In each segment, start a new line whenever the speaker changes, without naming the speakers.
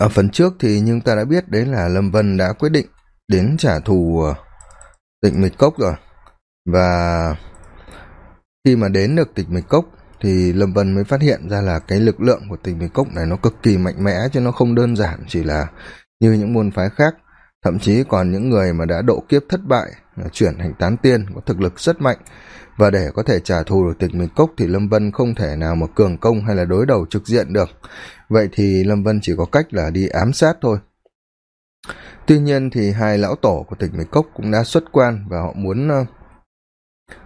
ở phần trước thì nhưng ta đã biết, đấy là lâm vân đã quyết định đến trả thù Tịnh tịch mịch cốc rồi. Và khi mà đến được tịch mịch cốc thì lâm vân mới phát hiện ra là cái lực lượng của tịch mịch cốc này nó cực kỳ mạnh mẽ, chứ nó không đơn giản chỉ là như những môn phái khác. Thậm chí còn những người mà đã độ kiếp thất bại, chuyển thành tán tiên, có thực lực rất mạnh và để có thể trả thù được tịch mịch cốc thì lâm vân không thể nào mà cường công hay là đối đầu trực diện được. Vậy thì lâm vân chỉ có cách là đi ám sát thôi. Tuy nhiên thì hai lão tổ của tịch mịch cốc cũng đã xuất quan và họ muốn uh,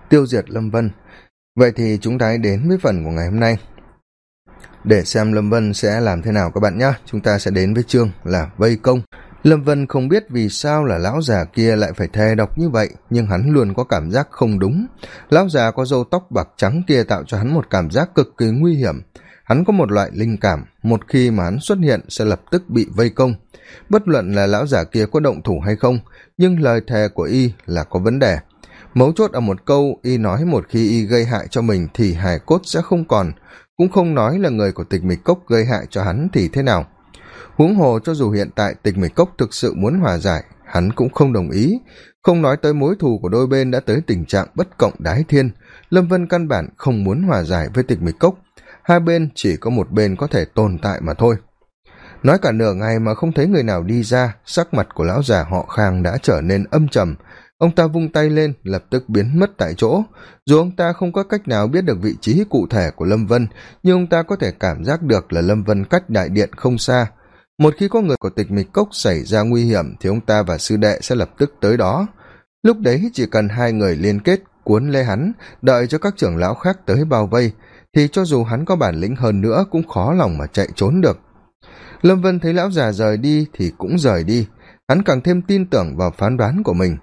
tiêu diệt lâm vân. Vậy thì chúng ta hãy đến với phần của ngày hôm nay. Để xem lâm vân sẽ làm thế nào các bạn nhé chúng ta sẽ đến với chương là vây công lâm vân không biết vì sao là lão già kia lại phải thề độc như vậy, nhưng hắn luôn có cảm giác không đúng. Lão già có râu tóc bạc trắng kia tạo cho hắn một cảm giác cực kỳ nguy hiểm. Hắn có một loại linh cảm, một khi mà hắn xuất hiện sẽ lập tức bị vây công. Bất luận là lão già kia có động thủ hay không, nhưng lời thề của y là có vấn đề. Mấu chốt ở một câu, y nói một khi y gây hại cho mình thì hài cốt sẽ không còn, cũng không nói là người của tịch mịch cốc gây hại cho hắn thì thế nào huống hồ cho dù hiện tại tịch mịch cốc thực sự muốn hòa giải, hắn cũng không đồng ý. Không nói tới mối thù của đôi bên đã tới tình trạng bất cộng đái thiên, lâm vân căn bản không muốn hòa giải với tịch mịch cốc. Hai bên chỉ có một bên có thể tồn tại mà thôi. Nói cả nửa ngày mà không thấy người nào đi ra, sắc mặt của lão già họ khang đã trở nên âm trầm. Ông ta vung tay lên, lập tức biến mất tại chỗ. Dù ông ta không có cách nào biết được vị trí cụ thể của lâm vân, nhưng ông ta có thể cảm giác được là lâm vân cách đại điện không xa một khi có người của tịch mịch cốc xảy ra nguy hiểm thì ông ta và sư đệ sẽ lập tức tới đó. Lúc đấy chỉ cần hai người liên kết cuốn lê hắn, đợi cho các trưởng lão khác tới bao vây, thì cho dù hắn có bản lĩnh hơn nữa cũng khó lòng mà chạy trốn được. Lâm vân thấy lão già rời đi thì cũng rời đi. Hắn càng thêm tin tưởng vào phán đoán của mình.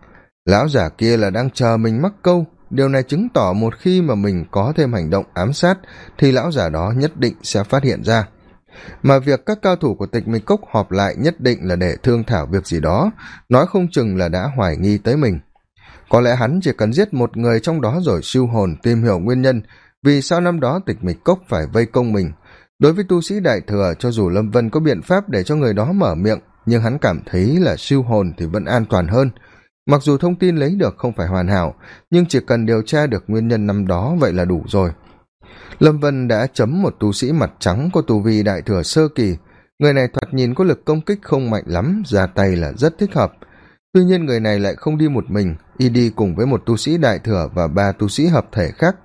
Lão già kia là đang chờ mình mắc câu. Điều này chứng tỏ một khi mà mình có thêm hành động ám sát thì lão già đó nhất định sẽ phát hiện ra mà việc các cao thủ của tịch mịch cốc họp lại nhất định là để thương thảo việc gì đó, nói không chừng là đã hoài nghi tới mình. Có lẽ hắn chỉ cần giết một người trong đó rồi siêu hồn tìm hiểu nguyên nhân vì sao năm đó tịch mịch cốc phải vây công mình. Đối với tu sĩ đại thừa, cho dù lâm vân có biện pháp để cho người đó mở miệng, nhưng hắn cảm thấy là siêu hồn thì vẫn an toàn hơn. Mặc dù thông tin lấy được không phải hoàn hảo, nhưng chỉ cần điều tra được nguyên nhân năm đó vậy là đủ rồi lâm vân đã chấm một tu sĩ mặt trắng có tu vi đại thừa sơ kỳ. Người này thoạt nhìn có lực công kích không mạnh lắm, ra tay là rất thích hợp. Tuy nhiên người này lại không đi một mình, y đi cùng với một tu sĩ đại thừa và ba tu sĩ hợp thể khác.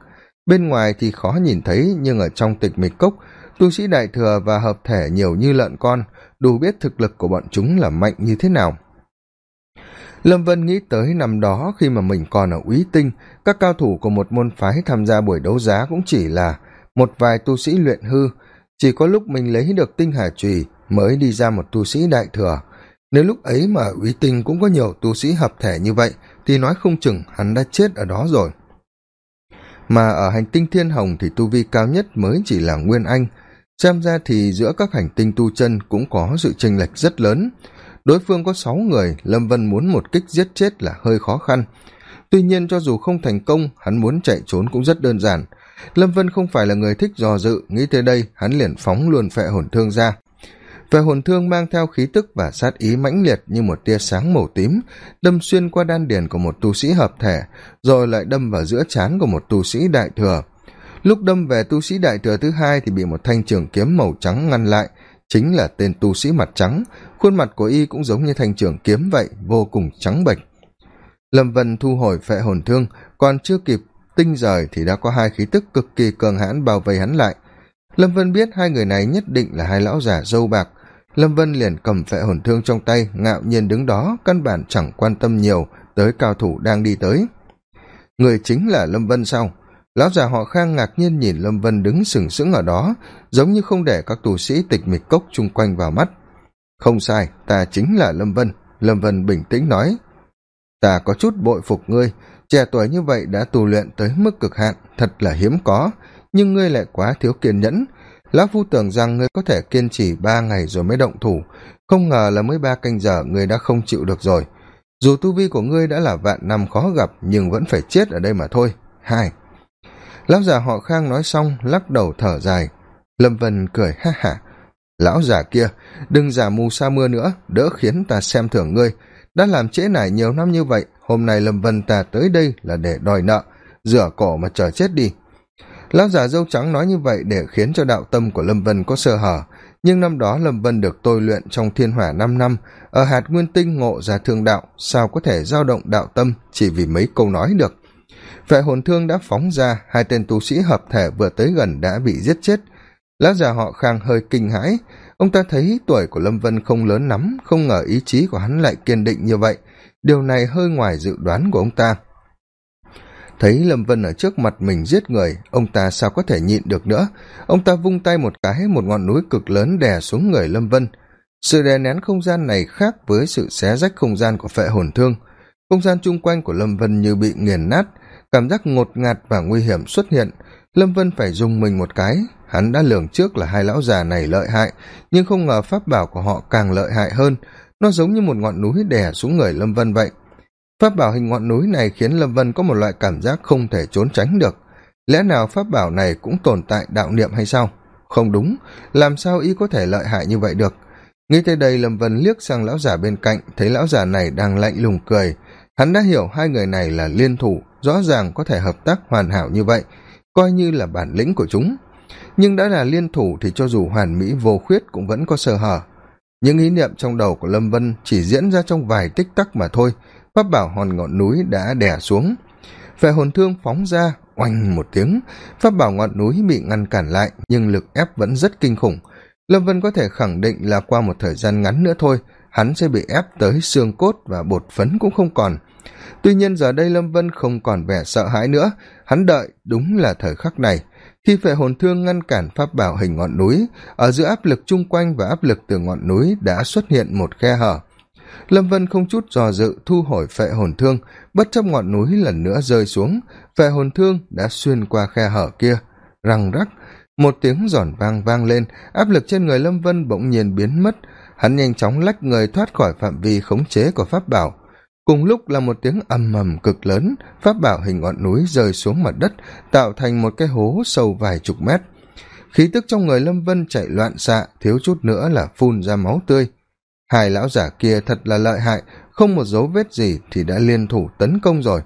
Bên ngoài thì khó nhìn thấy, nhưng ở trong tịch mịch cốc, tu sĩ đại thừa và hợp thể nhiều như lợn con, đủ biết thực lực của bọn chúng là mạnh như thế nào lâm vân nghĩ tới năm đó khi mà mình còn ở úy tinh, các cao thủ của một môn phái tham gia buổi đấu giá cũng chỉ là một vài tu sĩ luyện hư. Chỉ có lúc mình lấy được tinh hà trùy mới đi ra một tu sĩ đại thừa. Nếu lúc ấy mà úy tinh cũng có nhiều tu sĩ hợp thể như vậy, thì nói không chừng hắn đã chết ở đó rồi. Mà ở hành tinh thiên hồng thì tu vi cao nhất mới chỉ là nguyên anh. Xem ra thì giữa các hành tinh tu chân cũng có sự chênh lệch rất lớn đối phương có sáu người, lâm vân muốn một kích giết chết là hơi khó khăn. Tuy nhiên cho dù không thành công, hắn muốn chạy trốn cũng rất đơn giản. Lâm vân không phải là người thích dò dự, nghĩ tới đây, hắn liền phóng luôn phệ hồn thương ra. Phệ hồn thương mang theo khí tức và sát ý mãnh liệt như một tia sáng màu tím, đâm xuyên qua đan điền của một tu sĩ hợp thể, rồi lại đâm vào giữa trán của một tu sĩ đại thừa. Lúc đâm về tu sĩ đại thừa thứ hai thì bị một thanh trường kiếm màu trắng ngăn lại chính là tên tu sĩ mặt trắng. Khuôn mặt của y cũng giống như thanh trưởng kiếm vậy, vô cùng trắng bệch. Lâm vân thu hồi phệ hồn thương, còn chưa kịp tinh rời thì đã có hai khí tức cực kỳ cường hãn bao vây hắn lại. Lâm vân biết hai người này nhất định là hai lão già dâu bạc. Lâm vân liền cầm phệ hồn thương trong tay, ngạo nhiên đứng đó, căn bản chẳng quan tâm nhiều, tới cao thủ đang đi tới. Người chính là lâm vân sau lão già họ khang ngạc nhiên nhìn lâm vân đứng sừng sững ở đó, giống như không để các tù sĩ tịch mịch cốc chung quanh vào mắt. Không sai, ta chính là lâm vân lâm vân bình tĩnh nói. Ta có chút bội phục ngươi, trẻ tuổi như vậy đã tù luyện tới mức cực hạn, thật là hiếm có, nhưng ngươi lại quá thiếu kiên nhẫn. Lão phu tưởng rằng ngươi có thể kiên trì ba ngày rồi mới động thủ, không ngờ là mới ba canh giờ ngươi đã không chịu được rồi. Dù tu vi của ngươi đã là vạn năm khó gặp, nhưng vẫn phải chết ở đây mà thôi. Hai lão già họ khang nói xong, lắc đầu thở dài. Lâm vân cười ha hả. Lão già kia, đừng giả mù sa mưa nữa, đỡ khiến ta xem thưởng ngươi. Đã làm trễ nải nhiều năm như vậy, hôm nay lâm vân ta tới đây là để đòi nợ, rửa cổ mà chờ chết đi. Lão già dâu trắng nói như vậy để khiến cho đạo tâm của lâm vân có sơ hở. Nhưng năm đó lâm vân được tôi luyện trong thiên hỏa năm năm, ở hạt nguyên tinh ngộ ra thương đạo, sao có thể dao động đạo tâm chỉ vì mấy câu nói được? Vệ hồn thương đã phóng ra, hai tên tu sĩ hợp thể vừa tới gần đã bị giết chết. Lão già họ khang hơi kinh hãi. Ông ta thấy tuổi của lâm vân không lớn lắm, không ngờ ý chí của hắn lại kiên định như vậy. Điều này hơi ngoài dự đoán của ông ta. Thấy lâm vân ở trước mặt mình giết người, ông ta sao có thể nhịn được nữa? Ông ta vung tay một cái, một ngọn núi cực lớn đè xuống người lâm vân. Sự đè nén không gian này khác với sự xé rách không gian của phệ hồn thương. Không gian chung quanh của lâm vân như bị nghiền nát cảm giác ngột ngạt và nguy hiểm xuất hiện, lâm vân phải dùng mình một cái. Hắn đã lường trước là hai lão già này lợi hại, nhưng không ngờ pháp bảo của họ càng lợi hại hơn. Nó giống như một ngọn núi đè xuống người lâm vân vậy. Pháp bảo hình ngọn núi này khiến lâm vân có một loại cảm giác không thể trốn tránh được. Lẽ nào pháp bảo này cũng tồn tại đạo niệm hay sao? Không đúng, làm sao y có thể lợi hại như vậy được? Nghĩ tới đây lâm vân liếc sang lão già bên cạnh, thấy lão già này đang lạnh lùng cười. Hắn đã hiểu hai người này là liên thủ rõ ràng có thể hợp tác hoàn hảo như vậy, coi như là bản lĩnh của chúng. Nhưng đã là liên thủ thì cho dù hoàn mỹ vô khuyết cũng vẫn có sơ hở. Những ý niệm trong đầu của lâm vân chỉ diễn ra trong vài tích tắc mà thôi. Pháp bảo hòn ngọn núi đã đè xuống. Về hồn thương phóng ra, oanh một tiếng. Pháp bảo ngọn núi bị ngăn cản lại, nhưng lực ép vẫn rất kinh khủng. Lâm vân có thể khẳng định là qua một thời gian ngắn nữa thôi, hắn sẽ bị ép tới xương cốt và bột phấn cũng không còn tuy nhiên giờ đây lâm vân không còn vẻ sợ hãi nữa. Hắn đợi đúng là thời khắc này. Khi phệ hồn thương ngăn cản pháp bảo hình ngọn núi, ở giữa áp lực chung quanh và áp lực từ ngọn núi đã xuất hiện một khe hở. Lâm vân không chút dò dự thu hồi phệ hồn thương, bất chấp ngọn núi lần nữa rơi xuống phệ hồn thương đã xuyên qua khe hở kia. Răng rắc, một tiếng giòn vang vang lên, áp lực trên người lâm vân bỗng nhiên biến mất. Hắn nhanh chóng lách người thoát khỏi phạm vi khống chế của pháp bảo cùng lúc là một tiếng ầm ầm cực lớn, pháp bảo hình ngọn núi rơi xuống mặt đất, tạo thành một cái hố sâu vài chục mét. Khí tức trong người lâm vân chạy loạn xạ, thiếu chút nữa là phun ra máu tươi. Hai lão giả kia thật là lợi hại, không một dấu vết gì thì đã liên thủ tấn công rồi.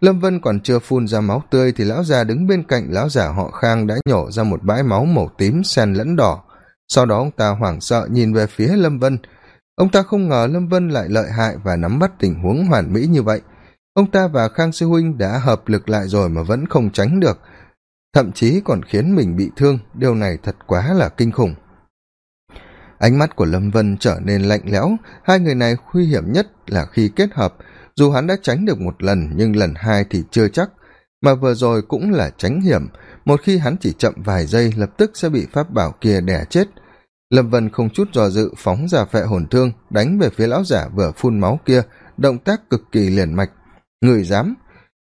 Lâm vân còn chưa phun ra máu tươi thì lão già đứng bên cạnh lão giả họ khang đã nhổ ra một bãi máu màu tím sen lẫn đỏ. Sau đó ông ta hoảng sợ nhìn về phía lâm vân ông ta không ngờ lâm vân lại lợi hại và nắm bắt tình huống hoàn mỹ như vậy. Ông ta và khang sư huynh đã hợp lực lại rồi mà vẫn không tránh được, thậm chí còn khiến mình bị thương. Điều này thật quá là kinh khủng. Ánh mắt của lâm vân trở nên lạnh lẽo. Hai người này nguy hiểm nhất là khi kết hợp. Dù hắn đã tránh được một lần, nhưng lần hai thì chưa chắc. Mà vừa rồi cũng là tránh hiểm. Một khi hắn chỉ chậm vài giây, lập tức sẽ bị pháp bảo kia đẻ chết lâm vân không chút dò dự phóng ra phệ hồn thương, đánh về phía lão giả vừa phun máu kia, động tác cực kỳ liền mạch. Người dám.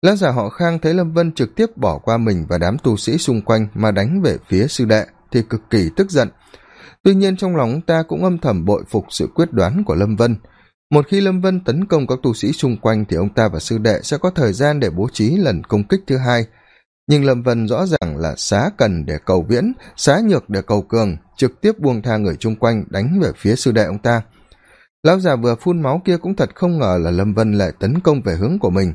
Lão giả họ khang thấy lâm vân trực tiếp bỏ qua mình và đám tu sĩ xung quanh mà đánh về phía sư đệ thì cực kỳ tức giận. Tuy nhiên trong lòng ta cũng âm thầm bội phục sự quyết đoán của lâm vân. Một khi lâm vân tấn công các tu sĩ xung quanh thì ông ta và sư đệ sẽ có thời gian để bố trí lần công kích thứ hai nhưng lâm vân rõ ràng là xá cần để cầu viễn, xá nhược để cầu cường, trực tiếp buông tha người chung quanh, đánh về phía sư đệ ông ta. Lão già vừa phun máu kia cũng thật không ngờ là lâm vân lại tấn công về hướng của mình.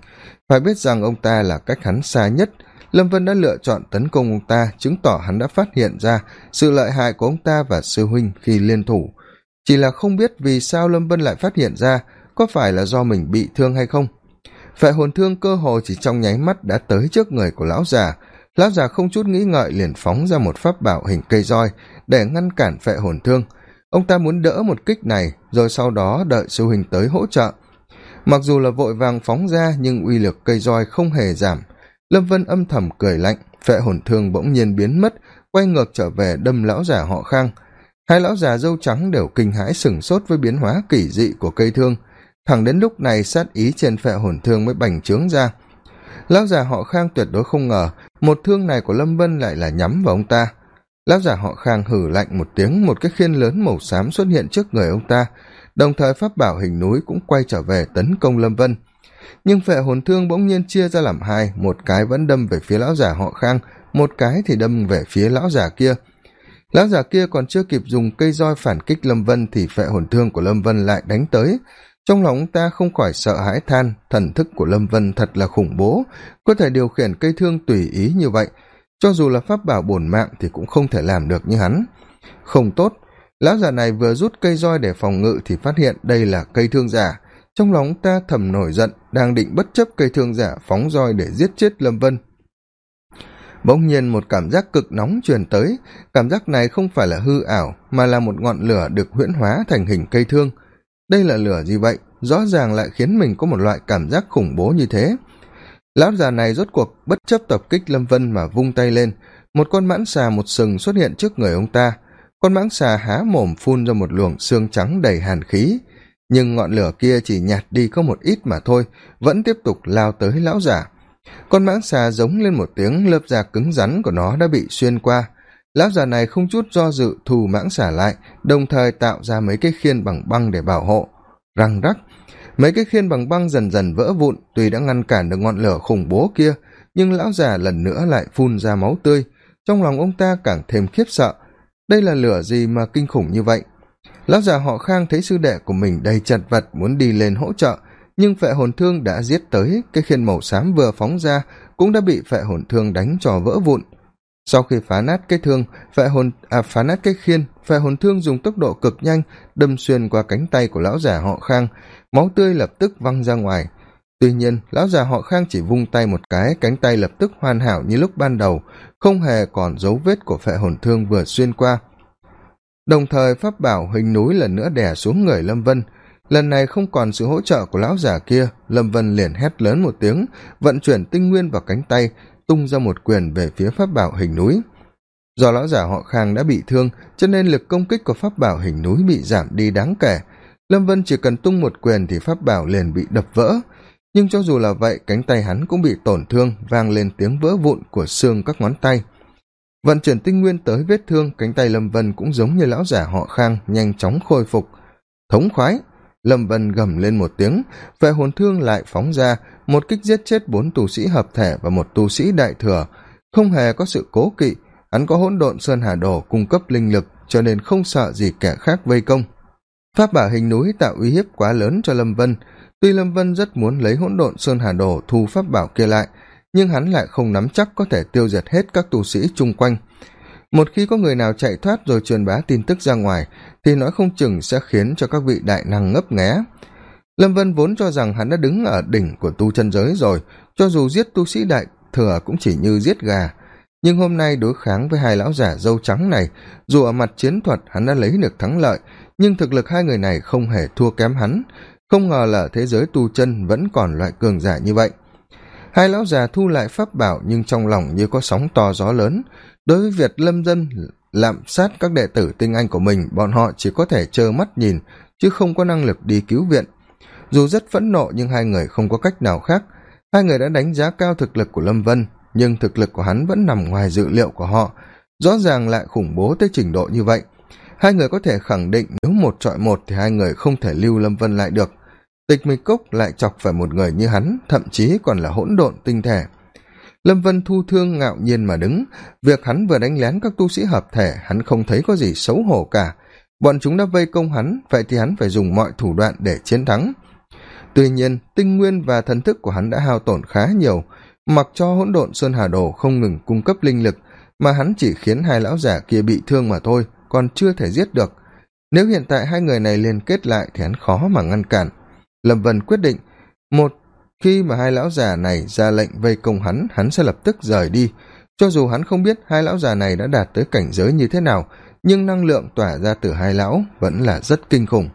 Phải biết rằng ông ta là cách hắn xa nhất. Lâm vân đã lựa chọn tấn công ông ta, chứng tỏ hắn đã phát hiện ra sự lợi hại của ông ta và sư huynh khi liên thủ. Chỉ là không biết vì sao lâm vân lại phát hiện ra, có phải là do mình bị thương hay không? Phệ hồn thương cơ hồ chỉ trong nháy mắt đã tới trước người của lão già. Lão già không chút nghĩ ngợi liền phóng ra một pháp bảo hình cây roi để ngăn cản phệ hồn thương. Ông ta muốn đỡ một kích này, rồi sau đó đợi sư huynh tới hỗ trợ. Mặc dù là vội vàng phóng ra, nhưng uy lực cây roi không hề giảm. Lâm vân âm thầm cười lạnh, phệ hồn thương bỗng nhiên biến mất, quay ngược trở về đâm lão già họ khang. Hai lão già dâu trắng đều kinh hãi sửng sốt với biến hóa kỳ dị của cây thương thẳng đến lúc này sát ý trên phệ hồn thương mới bành trướng ra. Lão già họ khang tuyệt đối không ngờ, một thương này của lâm vân lại là nhắm vào ông ta. Lão già họ khang hử lạnh một tiếng, một cái khiên lớn màu xám xuất hiện trước người ông ta, đồng thời pháp bảo hình núi cũng quay trở về tấn công lâm vân. Nhưng phệ hồn thương bỗng nhiên chia ra làm hai, một cái vẫn đâm về phía lão già họ khang, một cái thì đâm về phía lão già kia. Lão già kia còn chưa kịp dùng cây roi phản kích lâm vân thì phệ hồn thương của lâm vân lại đánh tới trong lòng ta không khỏi sợ hãi than, thần thức của lâm vân thật là khủng bố, có thể điều khiển cây thương tùy ý như vậy, cho dù là pháp bảo bổn mạng thì cũng không thể làm được như hắn. Không tốt, lão già này vừa rút cây roi để phòng ngự thì phát hiện đây là cây thương giả. Trong lòng ta thầm nổi giận, đang định bất chấp cây thương giả phóng roi để giết chết lâm vân. Bỗng nhiên một cảm giác cực nóng truyền tới, cảm giác này không phải là hư ảo, mà là một ngọn lửa được huyễn hóa thành hình cây thương đây là lửa gì vậy? Rõ ràng lại khiến mình có một loại cảm giác khủng bố như thế. Lão già này rốt cuộc bất chấp tập kích lâm vân mà vung tay lên. Một con mãng xà một sừng xuất hiện trước người ông ta. Con mãng xà há mồm phun ra một luồng xương trắng đầy hàn khí. Nhưng ngọn lửa kia chỉ nhạt đi có một ít mà thôi, vẫn tiếp tục lao tới lão giả con mãng xà giống lên một tiếng, lớp da cứng rắn của nó đã bị xuyên qua lão già này không chút do dự thù mãng xả lại, đồng thời tạo ra mấy cái khiên bằng băng để bảo hộ. Răng rắc, mấy cái khiên bằng băng dần dần vỡ vụn, tuy đã ngăn cản được ngọn lửa khủng bố kia, nhưng lão già lần nữa lại phun ra máu tươi. Trong lòng ông ta càng thêm khiếp sợ. Đây là lửa gì mà kinh khủng như vậy? Lão già họ khang thấy sư đệ của mình đầy chật vật muốn đi lên hỗ trợ, nhưng phệ hồn thương đã giết tới, cái khiên màu xám vừa phóng ra cũng đã bị phệ hồn thương đánh cho vỡ vụn sau khi phá nát cái thương, phệ hồn à phá nát cái khiên, phệ hồn thương dùng tốc độ cực nhanh, đâm xuyên qua cánh tay của lão già họ khang, máu tươi lập tức văng ra ngoài. Tuy nhiên, lão già họ khang chỉ vung tay một cái, cánh tay lập tức hoàn hảo như lúc ban đầu, không hề còn dấu vết của phệ hồn thương vừa xuyên qua. Đồng thời, pháp bảo hình núi lần nữa đè xuống người lâm vân. Lần này không còn sự hỗ trợ của lão già kia, lâm vân liền hét lớn một tiếng, vận chuyển tinh nguyên vào cánh tay tung ra một quyền về phía pháp bảo hình núi. Do lão giả họ khang đã bị thương, cho nên lực công kích của pháp bảo hình núi bị giảm đi đáng kể. Lâm vân chỉ cần tung một quyền thì pháp bảo liền bị đập vỡ. Nhưng cho dù là vậy, cánh tay hắn cũng bị tổn thương, vang lên tiếng vỡ vụn của xương các ngón tay. Vận chuyển tinh nguyên tới vết thương, cánh tay lâm vân cũng giống như lão giả họ khang, nhanh chóng khôi phục. Thống khoái lâm vân gầm lên một tiếng vệ hồn thương lại phóng ra, một kích giết chết bốn tu sĩ hợp thể và một tu sĩ đại thừa. Không hề có sự cố kỵ, hắn có hỗn độn sơn hà đồ cung cấp linh lực, cho nên không sợ gì kẻ khác vây công. Pháp bảo hình núi tạo uy hiếp quá lớn cho lâm vân. Tuy lâm vân rất muốn lấy hỗn độn sơn hà đồ thu pháp bảo kia lại, nhưng hắn lại không nắm chắc có thể tiêu diệt hết các tu sĩ chung quanh một khi có người nào chạy thoát rồi truyền bá tin tức ra ngoài, thì nói không chừng sẽ khiến cho các vị đại năng ngấp nghé. Lâm vân vốn cho rằng hắn đã đứng ở đỉnh của tu chân giới rồi, cho dù giết tu sĩ đại thừa cũng chỉ như giết gà. Nhưng hôm nay đối kháng với hai lão giả dâu trắng này, dù ở mặt chiến thuật hắn đã lấy được thắng lợi, nhưng thực lực hai người này không hề thua kém hắn. Không ngờ là thế giới tu chân vẫn còn loại cường giả như vậy. Hai lão già thu lại pháp bảo nhưng trong lòng như có sóng to gió lớn đối với việc lâm dân lạm sát các đệ tử tinh anh của mình, bọn họ chỉ có thể trơ mắt nhìn, chứ không có năng lực đi cứu viện. Dù rất phẫn nộ, nhưng hai người không có cách nào khác. Hai người đã đánh giá cao thực lực của lâm vân, nhưng thực lực của hắn vẫn nằm ngoài dự liệu của họ. Rõ ràng lại khủng bố tới trình độ như vậy. Hai người có thể khẳng định nếu một trọi một thì hai người không thể lưu lâm vân lại được. Tịch mịch cốc lại chọc phải một người như hắn, thậm chí còn là hỗn độn tinh thể lâm vân thu thương ngạo nhiên mà đứng. Việc hắn vừa đánh lén các tu sĩ hợp thể, hắn không thấy có gì xấu hổ cả. Bọn chúng đã vây công hắn, vậy thì hắn phải dùng mọi thủ đoạn để chiến thắng. Tuy nhiên, tinh nguyên và thần thức của hắn đã hao tổn khá nhiều. Mặc cho hỗn độn sơn hà đồ không ngừng cung cấp linh lực, mà hắn chỉ khiến hai lão giả kia bị thương mà thôi, còn chưa thể giết được. Nếu hiện tại hai người này liên kết lại thì hắn khó mà ngăn cản. Lâm vân quyết định, một khi mà hai lão già này ra lệnh vây công hắn hắn sẽ lập tức rời đi. Cho dù hắn không biết hai lão già này đã đạt tới cảnh giới như thế nào, nhưng năng lượng tỏa ra từ hai lão vẫn là rất kinh khủng.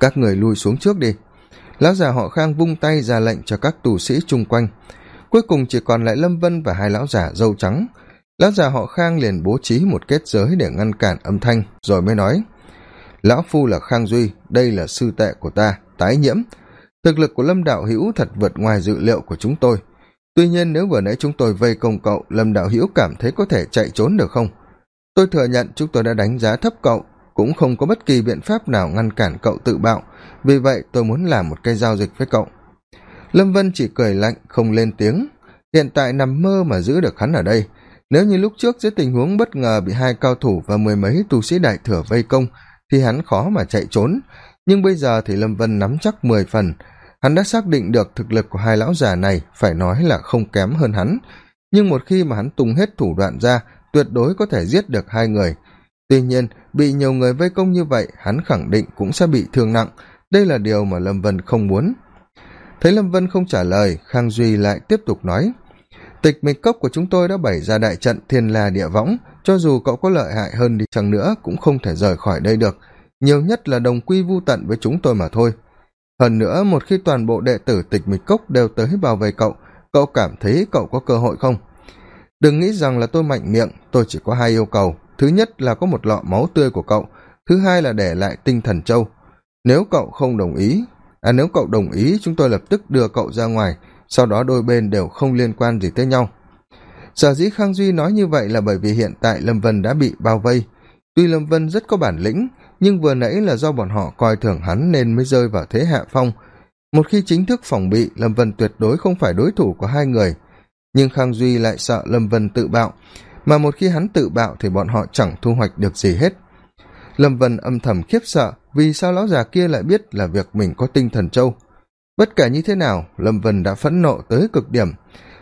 Các người lui xuống trước đi. Lão già họ khang vung tay ra lệnh cho các tù sĩ chung quanh. Cuối cùng chỉ còn lại lâm vân và hai lão già dâu trắng. Lão già họ khang liền bố trí một kết giới để ngăn cản âm thanh, rồi mới nói, lão phu là khang duy, đây là sư tệ của ta, tái nhiễm thực lực của lâm đạo hữu thật vượt ngoài dự liệu của chúng tôi. Tuy nhiên nếu vừa nãy chúng tôi vây công cậu, lâm đạo hữu cảm thấy có thể chạy trốn được không? Tôi thừa nhận chúng tôi đã đánh giá thấp cậu, cũng không có bất kỳ biện pháp nào ngăn cản cậu tự bạo. Vì vậy tôi muốn làm một cái giao dịch với cậu. Lâm vân chỉ cười lạnh, không lên tiếng. Hiện tại nằm mơ mà giữ được hắn ở đây. Nếu như lúc trước dưới tình huống bất ngờ bị hai cao thủ và mười mấy tu sĩ đại thừa vây công, thì hắn khó mà chạy trốn. Nhưng bây giờ thì lâm vân nắm chắc mười phần hắn đã xác định được thực lực của hai lão già này, phải nói là không kém hơn hắn. Nhưng một khi mà hắn tung hết thủ đoạn ra, tuyệt đối có thể giết được hai người. Tuy nhiên, bị nhiều người vây công như vậy, hắn khẳng định cũng sẽ bị thương nặng. Đây là điều mà lâm vân không muốn. Thấy lâm vân không trả lời, khang duy lại tiếp tục nói, tịch mịch cốc của chúng tôi đã bày ra đại trận thiên la địa võng, cho dù cậu có lợi hại hơn đi chăng nữa cũng không thể rời khỏi đây được. Nhiều nhất là đồng quy vô tận với chúng tôi mà thôi hơn nữa, một khi toàn bộ đệ tử tịch mịch cốc đều tới bảo vệ cậu cậu cảm thấy cậu có cơ hội không? Đừng nghĩ rằng là tôi mạnh miệng, tôi chỉ có hai yêu cầu. Thứ nhất là có một lọ máu tươi của cậu, thứ hai là để lại tinh thần châu nếu cậu không đồng ý à nếu cậu đồng ý, chúng tôi lập tức đưa cậu ra ngoài, sau đó đôi bên đều không liên quan gì tới nhau. Sở dĩ khang duy nói như vậy là bởi vì hiện tại lâm vân đã bị bao vây. Tuy lâm vân rất có bản lĩnh nhưng vừa nãy là do bọn họ coi thường hắn nên mới rơi vào thế hạ phong. Một khi chính thức phòng bị, lâm vân tuyệt đối không phải đối thủ của hai người. Nhưng khang duy lại sợ lâm vân tự bạo, mà một khi hắn tự bạo thì bọn họ chẳng thu hoạch được gì hết. Lâm vân âm thầm khiếp sợ, vì sao lão già kia lại biết là việc mình có tinh thần châu bất kể như thế nào, lâm vân đã phẫn nộ tới cực điểm.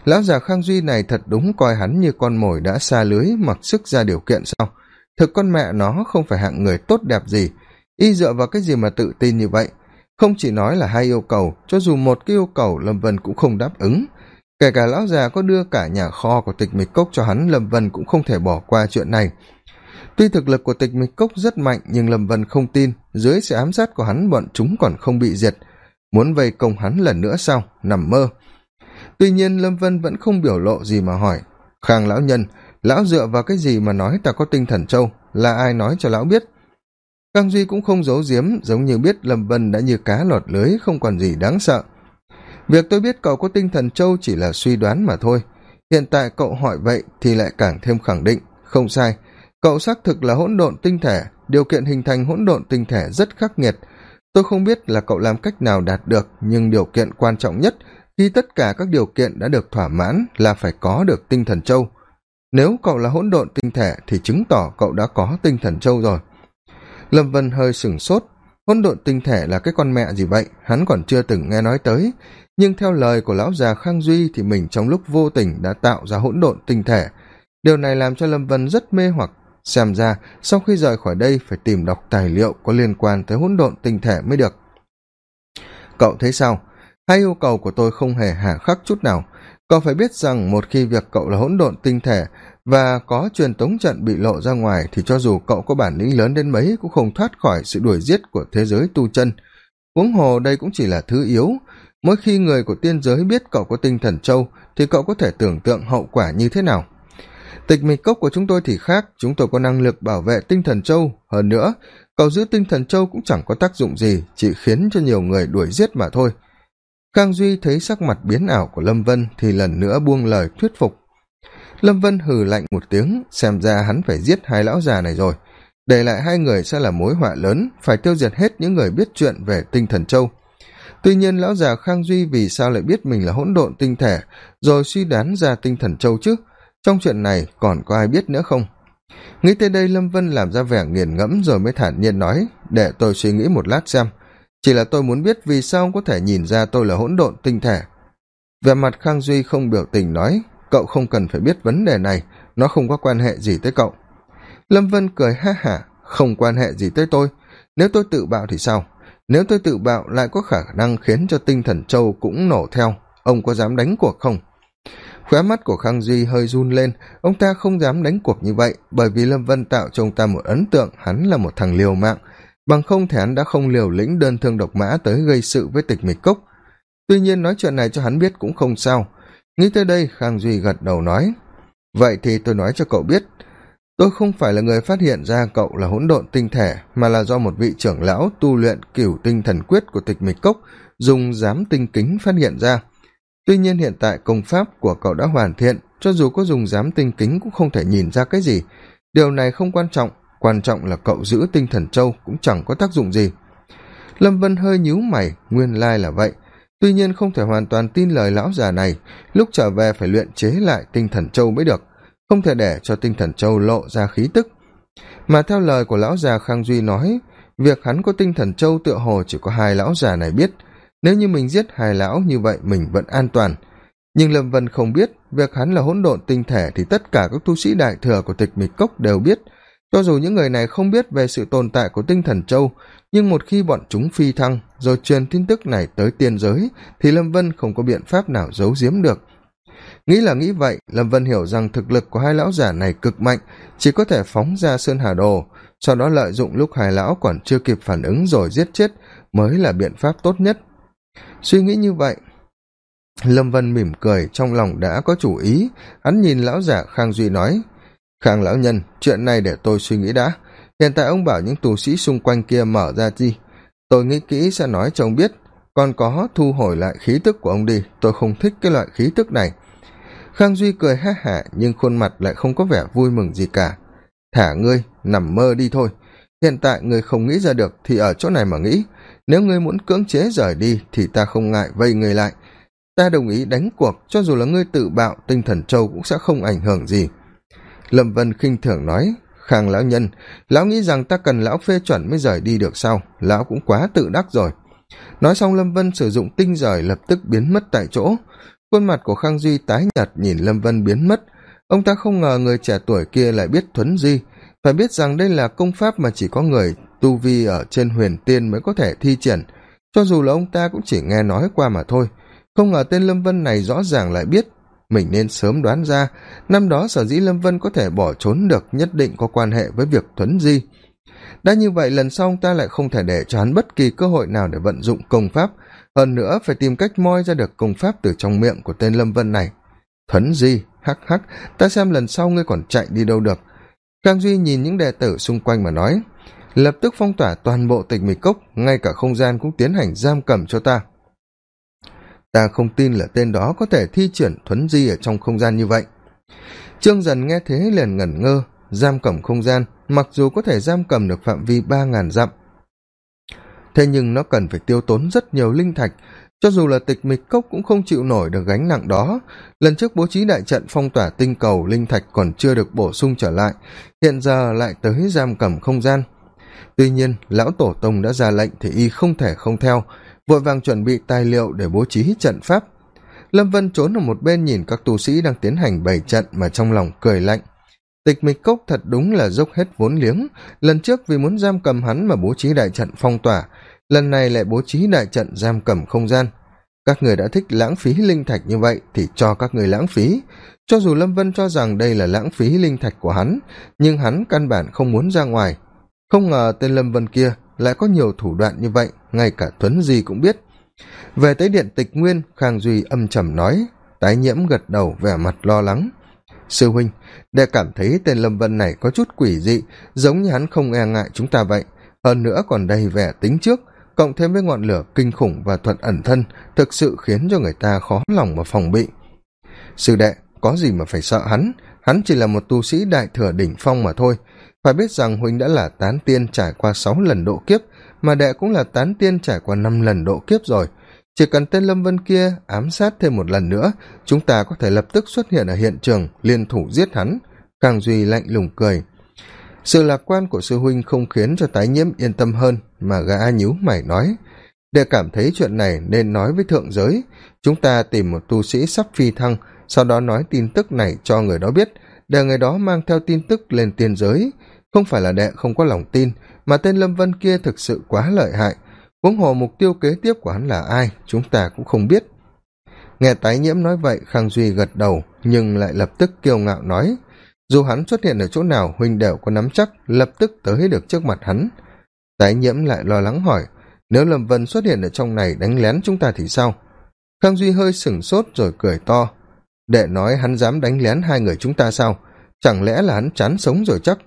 Lão già khang duy này thật đúng coi hắn như con mồi đã xa lưới, mặc sức ra điều kiện sao? Thực con mẹ nó không phải hạng người tốt đẹp gì. Y dựa vào cái gì mà tự tin như vậy? Không chỉ nói là hai yêu cầu, cho dù một cái yêu cầu, lâm vân cũng không đáp ứng. Kể cả lão già có đưa cả nhà kho của tịch mịch cốc cho hắn, lâm vân cũng không thể bỏ qua chuyện này. Tuy thực lực của tịch mịch cốc rất mạnh, nhưng lâm vân không tin, dưới sự ám sát của hắn, bọn chúng còn không bị diệt. Muốn vây công hắn lần nữa sao? Nằm mơ. Tuy nhiên, lâm vân vẫn không biểu lộ gì mà hỏi. Khang lão nhân lão dựa vào cái gì mà nói ta có tinh thần châu là ai nói cho lão biết? Cang duy cũng không giấu giếm, giống như biết lâm vân đã như cá lọt lưới, không còn gì đáng sợ. Việc tôi biết cậu có tinh thần châu chỉ là suy đoán mà thôi. Hiện tại cậu hỏi vậy thì lại càng thêm khẳng định. Không sai, cậu xác thực là hỗn độn tinh thể, điều kiện hình thành hỗn độn tinh thể rất khắc nghiệt. Tôi không biết là cậu làm cách nào đạt được, nhưng điều kiện quan trọng nhất khi tất cả các điều kiện đã được thỏa mãn là phải có được tinh thần châu nếu cậu là hỗn độn tinh thể thì chứng tỏ cậu đã có tinh thần châu rồi. Lâm vân hơi sửng sốt. Hỗn độn tinh thể là cái con mẹ gì vậy? Hắn còn chưa từng nghe nói tới. Nhưng theo lời của lão già khang duy thì mình trong lúc vô tình đã tạo ra hỗn độn tinh thể. Điều này làm cho lâm vân rất mê hoặc. Xem ra, sau khi rời khỏi đây phải tìm đọc tài liệu có liên quan tới hỗn độn tinh thể mới được. Cậu thấy sao? Hai yêu cầu của tôi không hề hà khắc chút nào cậu phải biết rằng một khi việc cậu là hỗn độn tinh thể và có truyền tống trận bị lộ ra ngoài thì cho dù cậu có bản lĩnh lớn đến mấy cũng không thoát khỏi sự đuổi giết của thế giới tu chân. Huống hồ đây cũng chỉ là thứ yếu. Mỗi khi người của tiên giới biết cậu có tinh thần châu thì cậu có thể tưởng tượng hậu quả như thế nào. Tịch mịch cốc của chúng tôi thì khác. Chúng tôi có năng lực bảo vệ tinh thần châu hơn nữa, cậu giữ tinh thần châu cũng chẳng có tác dụng gì, chỉ khiến cho nhiều người đuổi giết mà thôi khang duy thấy sắc mặt biến ảo của lâm vân thì lần nữa buông lời thuyết phục. Lâm vân hừ lạnh một tiếng, xem ra hắn phải giết hai lão già này rồi. Để lại hai người sẽ là mối họa lớn, phải tiêu diệt hết những người biết chuyện về tinh thần châu. Tuy nhiên lão già khang duy vì sao lại biết mình là hỗn độn tinh thể, rồi suy đoán ra tinh thần châu chứ? Trong chuyện này còn có ai biết nữa không? Nghĩ tới đây lâm vân làm ra vẻ nghiền ngẫm rồi mới thản nhiên nói, để tôi suy nghĩ một lát xem chỉ là tôi muốn biết vì sao ông có thể nhìn ra tôi là hỗn độn tinh thể. Về mặt khang duy không biểu tình nói, cậu không cần phải biết vấn đề này, nó không có quan hệ gì tới cậu. Lâm vân cười ha hả, không quan hệ gì tới tôi. Nếu tôi tự bạo thì sao? Nếu tôi tự bạo lại có khả năng khiến cho tinh thần châu cũng nổ theo. Ông có dám đánh cuộc không? Khóe mắt của khang duy hơi run lên, ông ta không dám đánh cuộc như vậy, bởi vì lâm vân tạo cho ông ta một ấn tượng, hắn là một thằng liều mạng bằng không thì hắn đã không liều lĩnh đơn thương độc mã tới gây sự với tịch mịch cốc. Tuy nhiên nói chuyện này cho hắn biết cũng không sao. Nghĩ tới đây, khang duy gật đầu nói, vậy thì tôi nói cho cậu biết, tôi không phải là người phát hiện ra cậu là hỗn độn tinh thể, mà là do một vị trưởng lão tu luyện cửu tinh thần quyết của tịch mịch cốc dùng giám tinh kính phát hiện ra. Tuy nhiên hiện tại công pháp của cậu đã hoàn thiện, cho dù có dùng giám tinh kính cũng không thể nhìn ra cái gì. Điều này không quan trọng quan trọng là cậu giữ tinh thần châu cũng chẳng có tác dụng gì. Lâm vân hơi nhíu mày, nguyên lai là vậy. Tuy nhiên không thể hoàn toàn tin lời lão già này, lúc trở về phải luyện chế lại tinh thần châu mới được, không thể để cho tinh thần châu lộ ra khí tức. Mà theo lời của lão già khang duy nói, việc hắn có tinh thần châu tựa hồ chỉ có hai lão già này biết. Nếu như mình giết hai lão như vậy mình vẫn an toàn. Nhưng lâm vân không biết, việc hắn là hỗn độn tinh thể thì tất cả các tu sĩ đại thừa của tịch mịch cốc đều biết cho dù những người này không biết về sự tồn tại của tinh thần châu, nhưng một khi bọn chúng phi thăng, rồi truyền tin tức này tới tiên giới, thì lâm vân không có biện pháp nào giấu giếm được. Nghĩ là nghĩ vậy, lâm vân hiểu rằng thực lực của hai lão giả này cực mạnh, chỉ có thể phóng ra sơn hà đồ, sau đó lợi dụng lúc hai lão còn chưa kịp phản ứng rồi giết chết mới là biện pháp tốt nhất. Suy nghĩ như vậy, lâm vân mỉm cười, trong lòng đã có chủ ý. Hắn nhìn lão giả khang duy nói khang lão nhân, chuyện này để tôi suy nghĩ đã. Hiện tại ông bảo những tù sĩ xung quanh kia mở ra chi? Tôi nghĩ kỹ sẽ nói cho ông biết. Còn có thu hồi lại khí tức của ông đi, tôi không thích cái loại khí tức này. Khang duy cười ha hả, nhưng khuôn mặt lại không có vẻ vui mừng gì cả. Thả ngươi, nằm mơ đi thôi. Hiện tại ngươi không nghĩ ra được thì ở chỗ này mà nghĩ. Nếu ngươi muốn cưỡng chế rời đi thì ta không ngại vây ngươi lại. Ta đồng ý đánh cuộc, cho dù là ngươi tự bạo, tinh thần châu cũng sẽ không ảnh hưởng gì lâm vân khinh thường nói, khang lão nhân, lão nghĩ rằng ta cần lão phê chuẩn mới rời đi được sao? Lão cũng quá tự đắc rồi. Nói xong, lâm vân sử dụng tinh rời lập tức biến mất tại chỗ. Khuôn mặt của khang duy tái nhật nhìn lâm vân biến mất. Ông ta không ngờ người trẻ tuổi kia lại biết thuấn di. Phải biết rằng đây là công pháp mà chỉ có người tu vi ở trên huyền tiên mới có thể thi triển. Cho dù là ông ta cũng chỉ nghe nói qua mà thôi. Không ngờ tên lâm vân này rõ ràng lại biết mình nên sớm đoán ra. Năm đó sở dĩ lâm vân có thể bỏ trốn được nhất định có quan hệ với việc thuấn di. Đã như vậy, lần sau ông ta lại không thể để cho hắn bất kỳ cơ hội nào để vận dụng công pháp. Hơn nữa, phải tìm cách moi ra được công pháp từ trong miệng của tên lâm vân này. Thuấn di, hắc hắc, ta xem lần sau ngươi còn chạy đi đâu được. Khang duy nhìn những đệ tử xung quanh mà nói, lập tức phong tỏa toàn bộ tịch mịch cốc, ngay cả không gian cũng tiến hành giam cầm cho ta ta không tin là tên đó có thể thi triển thuấn di ở trong không gian như vậy. Trương dần nghe thế liền ngẩn ngơ, giam cầm không gian, mặc dù có thể giam cầm được phạm vi ba ngàn dặm. Thế nhưng nó cần phải tiêu tốn rất nhiều linh thạch, cho dù là tịch mịch cốc cũng không chịu nổi được gánh nặng đó. Lần trước bố trí đại trận phong tỏa tinh cầu, linh thạch còn chưa được bổ sung trở lại, hiện giờ lại tới giam cầm không gian. Tuy nhiên, lão tổ tông đã ra lệnh thì y không thể không theo vội vàng chuẩn bị tài liệu để bố trí trận pháp. Lâm vân trốn ở một bên nhìn các tu sĩ đang tiến hành bảy trận mà trong lòng cười lạnh. Tịch mịch cốc thật đúng là dốc hết vốn liếng. Lần trước vì muốn giam cầm hắn mà bố trí đại trận phong tỏa, lần này lại bố trí đại trận giam cầm không gian. Các người đã thích lãng phí linh thạch như vậy thì cho các người lãng phí. Cho dù lâm vân cho rằng đây là lãng phí linh thạch của hắn, nhưng hắn căn bản không muốn ra ngoài. Không ngờ tên lâm vân kia lại có nhiều thủ đoạn như vậy ngay cả tuấn di cũng biết. Về tới điện tịch nguyên, khang duy âm trầm nói, tái nhiễm gật đầu vẻ mặt lo lắng. Sư huynh để cảm thấy tên lâm vân này có chút quỷ dị, giống như hắn không e ngại chúng ta vậy. Hơn nữa còn đầy vẻ tính trước, cộng thêm với ngọn lửa kinh khủng và thuận ẩn thân, thực sự khiến cho người ta khó lòng mà phòng bị. Sư đệ, có gì mà phải sợ hắn? Hắn chỉ là một tu sĩ đại thừa đỉnh phong mà thôi. Phải biết rằng huynh đã là tán tiên trải qua sáu lần độ kiếp mà đệ cũng là tán tiên trải qua năm lần độ kiếp rồi. Chỉ cần tên lâm vân kia ám sát thêm một lần nữa, chúng ta có thể lập tức xuất hiện ở hiện trường, liên thủ giết hắn. Càng duy lạnh lùng cười. Sự lạc quan của sư huynh không khiến cho tái nhiễm yên tâm hơn, mà gã nhíu mày nói. Để cảm thấy chuyện này nên nói với thượng giới. Chúng ta tìm một tu sĩ sắp phi thăng, sau đó nói tin tức này cho người đó biết. Để người đó mang theo tin tức lên tiên giới. Không phải là đệ không có lòng tin mà tên lâm vân kia thực sự quá lợi hại, huống hồ mục tiêu kế tiếp của hắn là ai, chúng ta cũng không biết. Nghe tái nhiễm nói vậy, khang duy gật đầu, nhưng lại lập tức kiêu ngạo nói, dù hắn xuất hiện ở chỗ nào, huynh đều có nắm chắc, lập tức tới được trước mặt hắn. Tái nhiễm lại lo lắng hỏi, nếu lâm vân xuất hiện ở trong này đánh lén chúng ta thì sao? Khang duy hơi sửng sốt rồi cười to, đệ nói hắn dám đánh lén hai người chúng ta sao? Chẳng lẽ là hắn chán sống rồi chắc?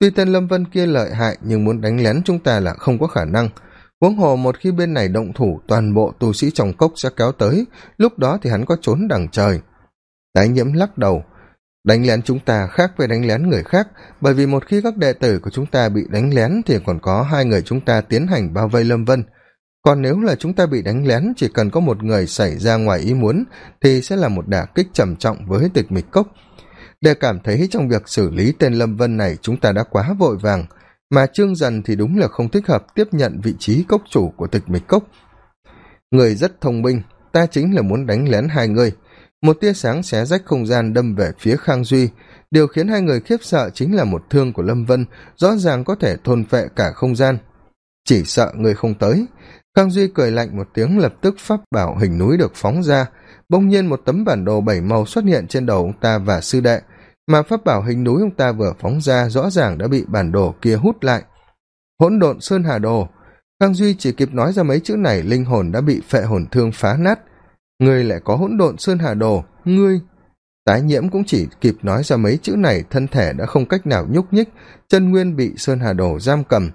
Tuy tên lâm vân kia lợi hại, nhưng muốn đánh lén chúng ta là không có khả năng. Huống hồ một khi bên này động thủ, toàn bộ tu sĩ trong cốc sẽ kéo tới. Lúc đó thì hắn có trốn đằng trời. Tái nhiễm lắc đầu. Đánh lén chúng ta khác với đánh lén người khác, bởi vì một khi các đệ tử của chúng ta bị đánh lén thì còn có hai người chúng ta tiến hành bao vây lâm vân. Còn nếu là chúng ta bị đánh lén, chỉ cần có một người xảy ra ngoài ý muốn, thì sẽ là một đả kích trầm trọng với tịch mịch cốc để cảm thấy trong việc xử lý tên lâm vân này chúng ta đã quá vội vàng, mà trương dần thì đúng là không thích hợp tiếp nhận vị trí cốc chủ của tịch mịch cốc. Người rất thông minh, ta chính là muốn đánh lén hai người. Một tia sáng xé rách không gian đâm về phía khang duy, điều khiến hai người khiếp sợ chính là một thương của lâm vân, rõ ràng có thể thôn phệ cả không gian. Chỉ sợ người không tới. Khang duy cười lạnh một tiếng lập tức pháp bảo hình núi được phóng ra. Bỗng nhiên một tấm bản đồ bảy màu xuất hiện trên đầu ông ta và sư đệ mà pháp bảo hình núi ông ta vừa phóng ra rõ ràng đã bị bản đồ kia hút lại. Hỗn độn sơn hà đồ, khang duy chỉ kịp nói ra mấy chữ này, linh hồn đã bị phệ hồn thương phá nát. Ngươi lại có hỗn độn sơn hà đồ, ngươi. Tái nhiễm cũng chỉ kịp nói ra mấy chữ này, thân thể đã không cách nào nhúc nhích, chân nguyên bị sơn hà đồ giam cầm.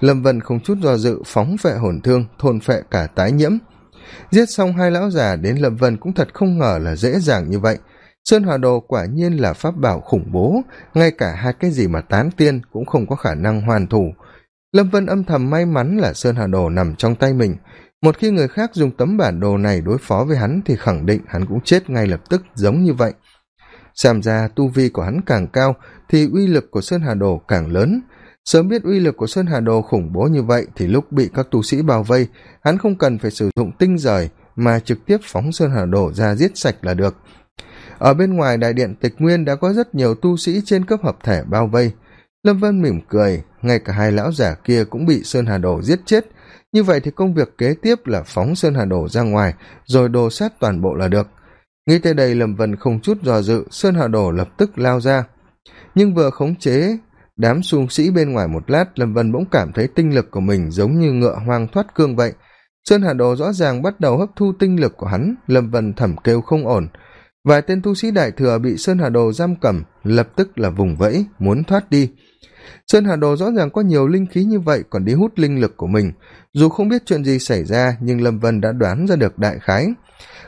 Lâm vân không chút do dự phóng phệ hồn thương, thôn phệ cả tái nhiễm. Giết xong hai lão già đến lâm vân cũng thật không ngờ là dễ dàng như vậy sơn hà đồ quả nhiên là pháp bảo khủng bố, ngay cả hai cái gì mà tán tiên cũng không có khả năng hoàn thủ. Lâm vân âm thầm may mắn là sơn hà đồ nằm trong tay mình. Một khi người khác dùng tấm bản đồ này đối phó với hắn thì khẳng định hắn cũng chết ngay lập tức, giống như vậy. Xem ra tu vi của hắn càng cao thì uy lực của sơn hà đồ càng lớn. Sớm biết uy lực của sơn hà đồ khủng bố như vậy thì lúc bị các tu sĩ bao vây, hắn không cần phải sử dụng tinh rời mà trực tiếp phóng sơn hà đồ ra giết sạch là được ở bên ngoài đại điện tịch nguyên đã có rất nhiều tu sĩ trên cấp hợp thể bao vây. Lâm vân mỉm cười, ngay cả hai lão giả kia cũng bị sơn hà đồ giết chết. Như vậy thì công việc kế tiếp là phóng sơn hà đồ ra ngoài, rồi đồ sát toàn bộ là được. Nghĩ tới đây lâm vân không chút dò dự, sơn hà đồ lập tức lao ra. Nhưng vừa khống chế đám xung sĩ bên ngoài một lát, lâm vân bỗng cảm thấy tinh lực của mình giống như ngựa hoang thoát cương vậy. Sơn hà đồ rõ ràng bắt đầu hấp thu tinh lực của hắn, lâm vân thẩm kêu không ổn vài tên tu sĩ đại thừa bị sơn hà đồ giam cầm, lập tức là vùng vẫy, muốn thoát đi. Sơn hà đồ rõ ràng có nhiều linh khí như vậy còn đi hút linh lực của mình. Dù không biết chuyện gì xảy ra, nhưng lâm vân đã đoán ra được đại khái.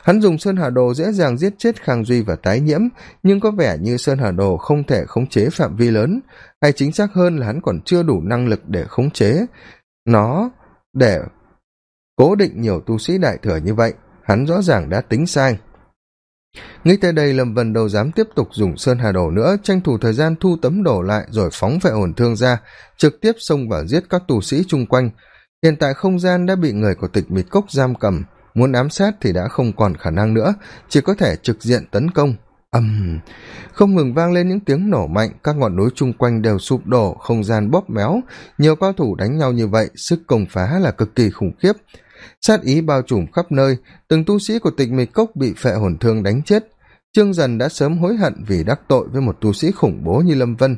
Hắn dùng sơn hà đồ dễ dàng giết chết khang duy và tái nhiễm, nhưng có vẻ như sơn hà đồ không thể khống chế phạm vi lớn. Hay chính xác hơn là hắn còn chưa đủ năng lực để khống chế nó, để cố định nhiều tu sĩ đại thừa như vậy. Hắn rõ ràng đã tính sai nghĩ tới đây, lâm vân đâu dám tiếp tục dùng sơn hà đổ nữa, tranh thủ thời gian thu tấm đổ lại rồi phóng vệ hồn thương ra, trực tiếp xông vào giết các tù sĩ chung quanh. Hiện tại không gian đã bị người của tịch mịt cốc giam cầm, muốn ám sát thì đã không còn khả năng nữa, chỉ có thể trực diện tấn công. Ầm. Không ngừng vang lên những tiếng nổ mạnh, các ngọn núi chung quanh đều sụp đổ, không gian bóp méo, nhiều cao thủ đánh nhau như vậy, sức công phá là cực kỳ khủng khiếp sát ý bao trùm khắp nơi, từng tu sĩ của tịch mịch cốc bị phệ hồn thương đánh chết. Trương dần đã sớm hối hận vì đắc tội với một tu sĩ khủng bố như lâm vân.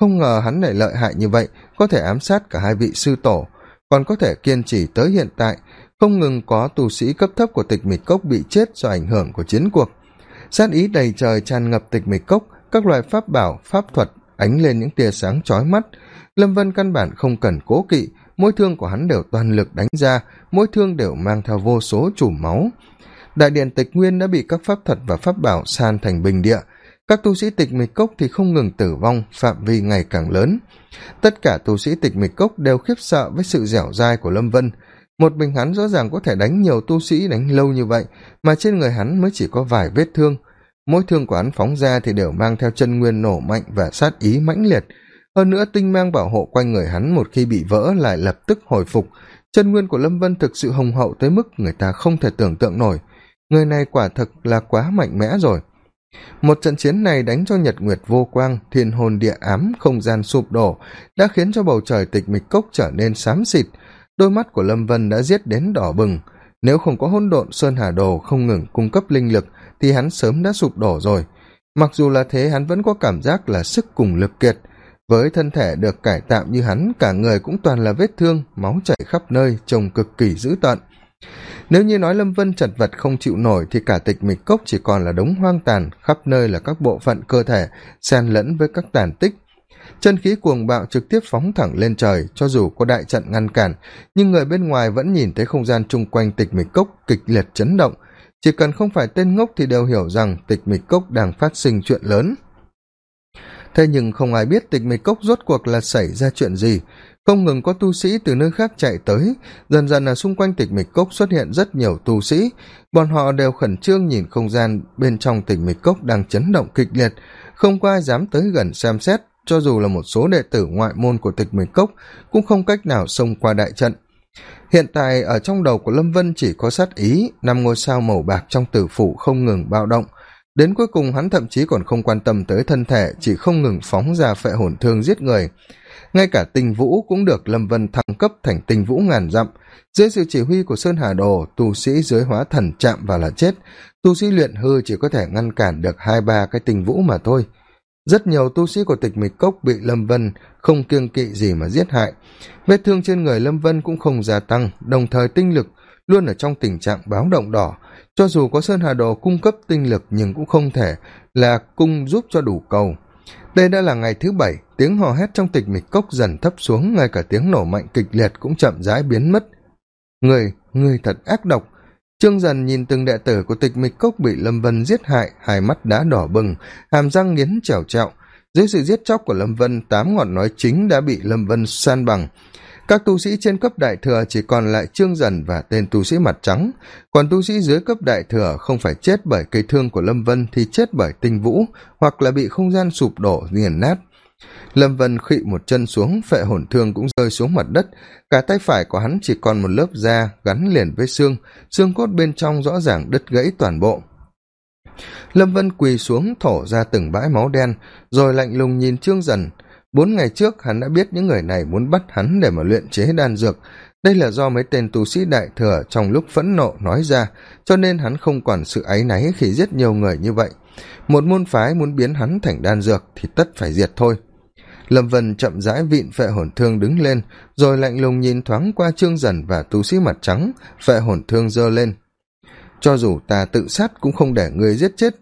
Không ngờ hắn lại lợi hại như vậy, có thể ám sát cả hai vị sư tổ, còn có thể kiên trì tới hiện tại, không ngừng có tu sĩ cấp thấp của tịch mịch cốc bị chết do ảnh hưởng của chiến cuộc. Sát ý đầy trời tràn ngập tịch mịch cốc, các loại pháp bảo, pháp thuật, ánh lên những tia sáng chói mắt. Lâm vân căn bản không cần cố kỵ mỗi thương của hắn đều toàn lực đánh ra, mỗi thương đều mang theo vô số chùm máu. Đại điện tịch nguyên đã bị các pháp thuật và pháp bảo san thành bình địa. Các tu sĩ tịch mịch cốc thì không ngừng tử vong, phạm vi ngày càng lớn. Tất cả tu sĩ tịch mịch cốc đều khiếp sợ với sự dẻo dai của lâm vân. Một mình hắn rõ ràng có thể đánh nhiều tu sĩ đánh lâu như vậy, mà trên người hắn mới chỉ có vài vết thương. Mỗi thương của hắn phóng ra thì đều mang theo chân nguyên nổ mạnh và sát ý mãnh liệt hơn nữa, tinh mang bảo hộ quanh người hắn một khi bị vỡ lại lập tức hồi phục. Chân nguyên của lâm vân thực sự hùng hậu tới mức người ta không thể tưởng tượng nổi. Người này quả thực là quá mạnh mẽ rồi. Một trận chiến này đánh cho nhật nguyệt vô quang, thiên hồn địa ám, không gian sụp đổ, đã khiến cho bầu trời tịch mịch cốc trở nên xám xịt. Đôi mắt của lâm vân đã giết đến đỏ bừng. Nếu không có hỗn độn sơn hà đồ không ngừng cung cấp linh lực, thì hắn sớm đã sụp đổ rồi. Mặc dù là thế, hắn vẫn có cảm giác là sức cùng lực kiệt với thân thể được cải tạo như hắn, cả người cũng toàn là vết thương, máu chảy khắp nơi, trông cực kỳ dữ tợn. Nếu như nói lâm vân chật vật không chịu nổi, thì cả tịch mịch cốc chỉ còn là đống hoang tàn, khắp nơi là các bộ phận cơ thể, xen lẫn với các tàn tích. Chân khí cuồng bạo trực tiếp phóng thẳng lên trời, cho dù có đại trận ngăn cản, nhưng người bên ngoài vẫn nhìn thấy không gian chung quanh tịch mịch cốc kịch liệt chấn động. Chỉ cần không phải tên ngốc thì đều hiểu rằng tịch mịch cốc đang phát sinh chuyện lớn thế nhưng không ai biết tịch mịch cốc rốt cuộc là xảy ra chuyện gì. Không ngừng có tu sĩ từ nơi khác chạy tới, dần dần là xung quanh tịch mịch cốc xuất hiện rất nhiều tu sĩ. Bọn họ đều khẩn trương nhìn không gian bên trong tịch mịch cốc đang chấn động kịch liệt. Không có ai dám tới gần xem xét, cho dù là một số đệ tử ngoại môn của tịch mịch cốc cũng không cách nào xông qua đại trận. Hiện tại ở trong đầu của lâm vân chỉ có sát ý, năm ngôi sao màu bạc trong tử phủ không ngừng bạo động đến cuối cùng, hắn thậm chí còn không quan tâm tới thân thể, chỉ không ngừng phóng ra phệ hồn thương giết người. Ngay cả tinh vũ cũng được lâm vân thăng cấp thành tinh vũ ngàn dặm. Dưới sự chỉ huy của sơn hà đồ, tu sĩ dưới hóa thần chạm vào là chết. Tu sĩ luyện hư chỉ có thể ngăn cản được hai ba cái tinh vũ mà thôi. Rất nhiều tu sĩ của tịch mịch cốc bị lâm vân không kiêng kỵ gì mà giết hại. Vết thương trên người lâm vân cũng không gia tăng, đồng thời tinh lực luôn ở trong tình trạng báo động đỏ cho dù có sơn hà đồ cung cấp tinh lực nhưng cũng không thể là cung giúp cho đủ cầu. Đây đã là ngày thứ bảy, tiếng hò hét trong tịch mịch cốc dần thấp xuống, ngay cả tiếng nổ mạnh kịch liệt cũng chậm rãi biến mất. Người người thật ác độc. Trương dần nhìn từng đệ tử của tịch mịch cốc bị lâm vân giết hại, hai mắt đã đỏ bừng, hàm răng nghiến trèo trẹo. Dưới sự giết chóc của lâm vân, tám ngọn nói chính đã bị lâm vân san bằng các tu sĩ trên cấp đại thừa chỉ còn lại trương dần và tên tu sĩ mặt trắng. Còn tu sĩ dưới cấp đại thừa không phải chết bởi cây thương của lâm vân thì chết bởi tinh vũ, hoặc là bị không gian sụp đổ, nghiền nát. Lâm vân khụy một chân xuống, phệ hổn thương cũng rơi xuống mặt đất. Cả tay phải của hắn chỉ còn một lớp da gắn liền với xương. Xương cốt bên trong rõ ràng đứt gãy toàn bộ. Lâm vân quỳ xuống thổ ra từng bãi máu đen, rồi lạnh lùng nhìn trương dần bốn ngày trước, hắn đã biết những người này muốn bắt hắn để mà luyện chế đan dược. Đây là do mấy tên tu sĩ đại thừa trong lúc phẫn nộ nói ra, cho nên hắn không còn sự áy náy khi giết nhiều người như vậy. Một môn phái muốn biến hắn thành đan dược thì tất phải diệt thôi. Lâm vân chậm rãi vịn phệ hồn thương đứng lên, rồi lạnh lùng nhìn thoáng qua trương dần và tu sĩ mặt trắng, phệ hồn thương giơ lên. Cho dù ta tự sát cũng không để người giết chết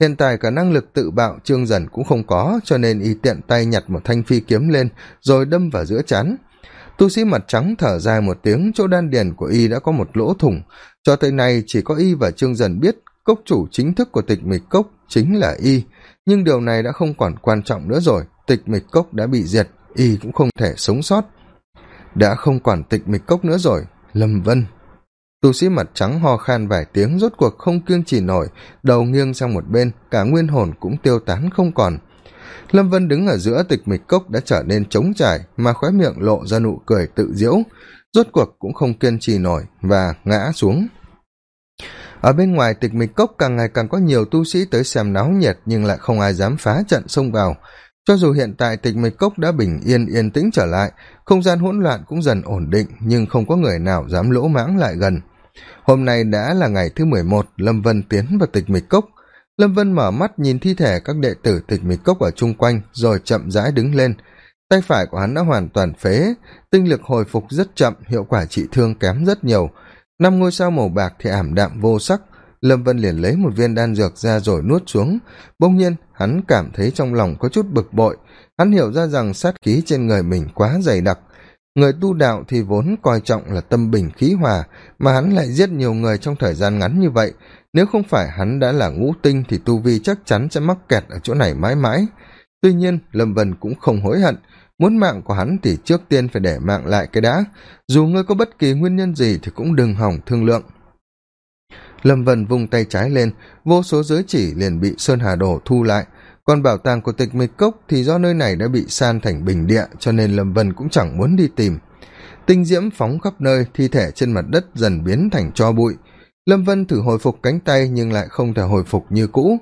hiện tại cả năng lực tự bạo trương dần cũng không có, cho nên y tiện tay nhặt một thanh phi kiếm lên, rồi đâm vào giữa chán. Tu sĩ mặt trắng thở dài một tiếng, chỗ đan điền của y đã có một lỗ thủng. Cho tới nay, chỉ có y và trương dần biết cốc chủ chính thức của tịch mịch cốc chính là y. Nhưng điều này đã không còn quan trọng nữa rồi, tịch mịch cốc đã bị diệt, y cũng không thể sống sót. Đã không còn tịch mịch cốc nữa rồi, lâm vân tu sĩ mặt trắng ho khan vài tiếng rốt cuộc không kiêng chỉ nổi, đầu nghiêng sang một bên, cả nguyên hồn cũng tiêu tán không còn. Lâm vân đứng ở giữa tịch mịch cốc đã trở nên trống trải, mà khóe miệng lộ ra nụ cười tự diễu, rốt cuộc cũng không kiên trì nổi và ngã xuống. Ở bên ngoài tịch mịch cốc càng ngày càng có nhiều tu sĩ tới xem náo nhiệt, nhưng lại không ai dám phá trận xông vào. Cho dù hiện tại tịch mịch cốc đã bình yên yên tĩnh trở lại, không gian hỗn loạn cũng dần ổn định, nhưng không có người nào dám lỗ mãng lại gần hôm nay đã là ngày thứ mười một, lâm vân tiến vào tịch mịch cốc. Lâm vân mở mắt nhìn thi thể các đệ tử tịch mịch cốc ở chung quanh, rồi chậm rãi đứng lên. Tay phải của hắn đã hoàn toàn phế, tinh lực hồi phục rất chậm, hiệu quả trị thương kém rất nhiều. Năm ngôi sao màu bạc thì ảm đạm vô sắc. Lâm vân liền lấy một viên đan dược ra rồi nuốt xuống. Bỗng nhiên, hắn cảm thấy trong lòng có chút bực bội. Hắn hiểu ra rằng sát khí trên người mình quá dày đặc người tu đạo thì vốn coi trọng là tâm bình khí hòa, mà hắn lại giết nhiều người trong thời gian ngắn như vậy. Nếu không phải hắn đã là ngũ tinh thì tu vi chắc chắn sẽ mắc kẹt ở chỗ này mãi mãi. Tuy nhiên, lâm vân cũng không hối hận. Muốn mạng của hắn thì trước tiên phải để mạng lại cái đã. Dù ngươi có bất kỳ nguyên nhân gì thì cũng đừng hỏng thương lượng. Lâm vân vung tay trái lên, vô số giới chỉ liền bị sơn hà đồ thu lại còn bảo tàng của tịch mịch cốc thì do nơi này đã bị san thành bình địa, cho nên lâm vân cũng chẳng muốn đi tìm. Tinh diễm phóng khắp nơi, thi thể trên mặt đất dần biến thành cho bụi. Lâm vân thử hồi phục cánh tay nhưng lại không thể hồi phục như cũ.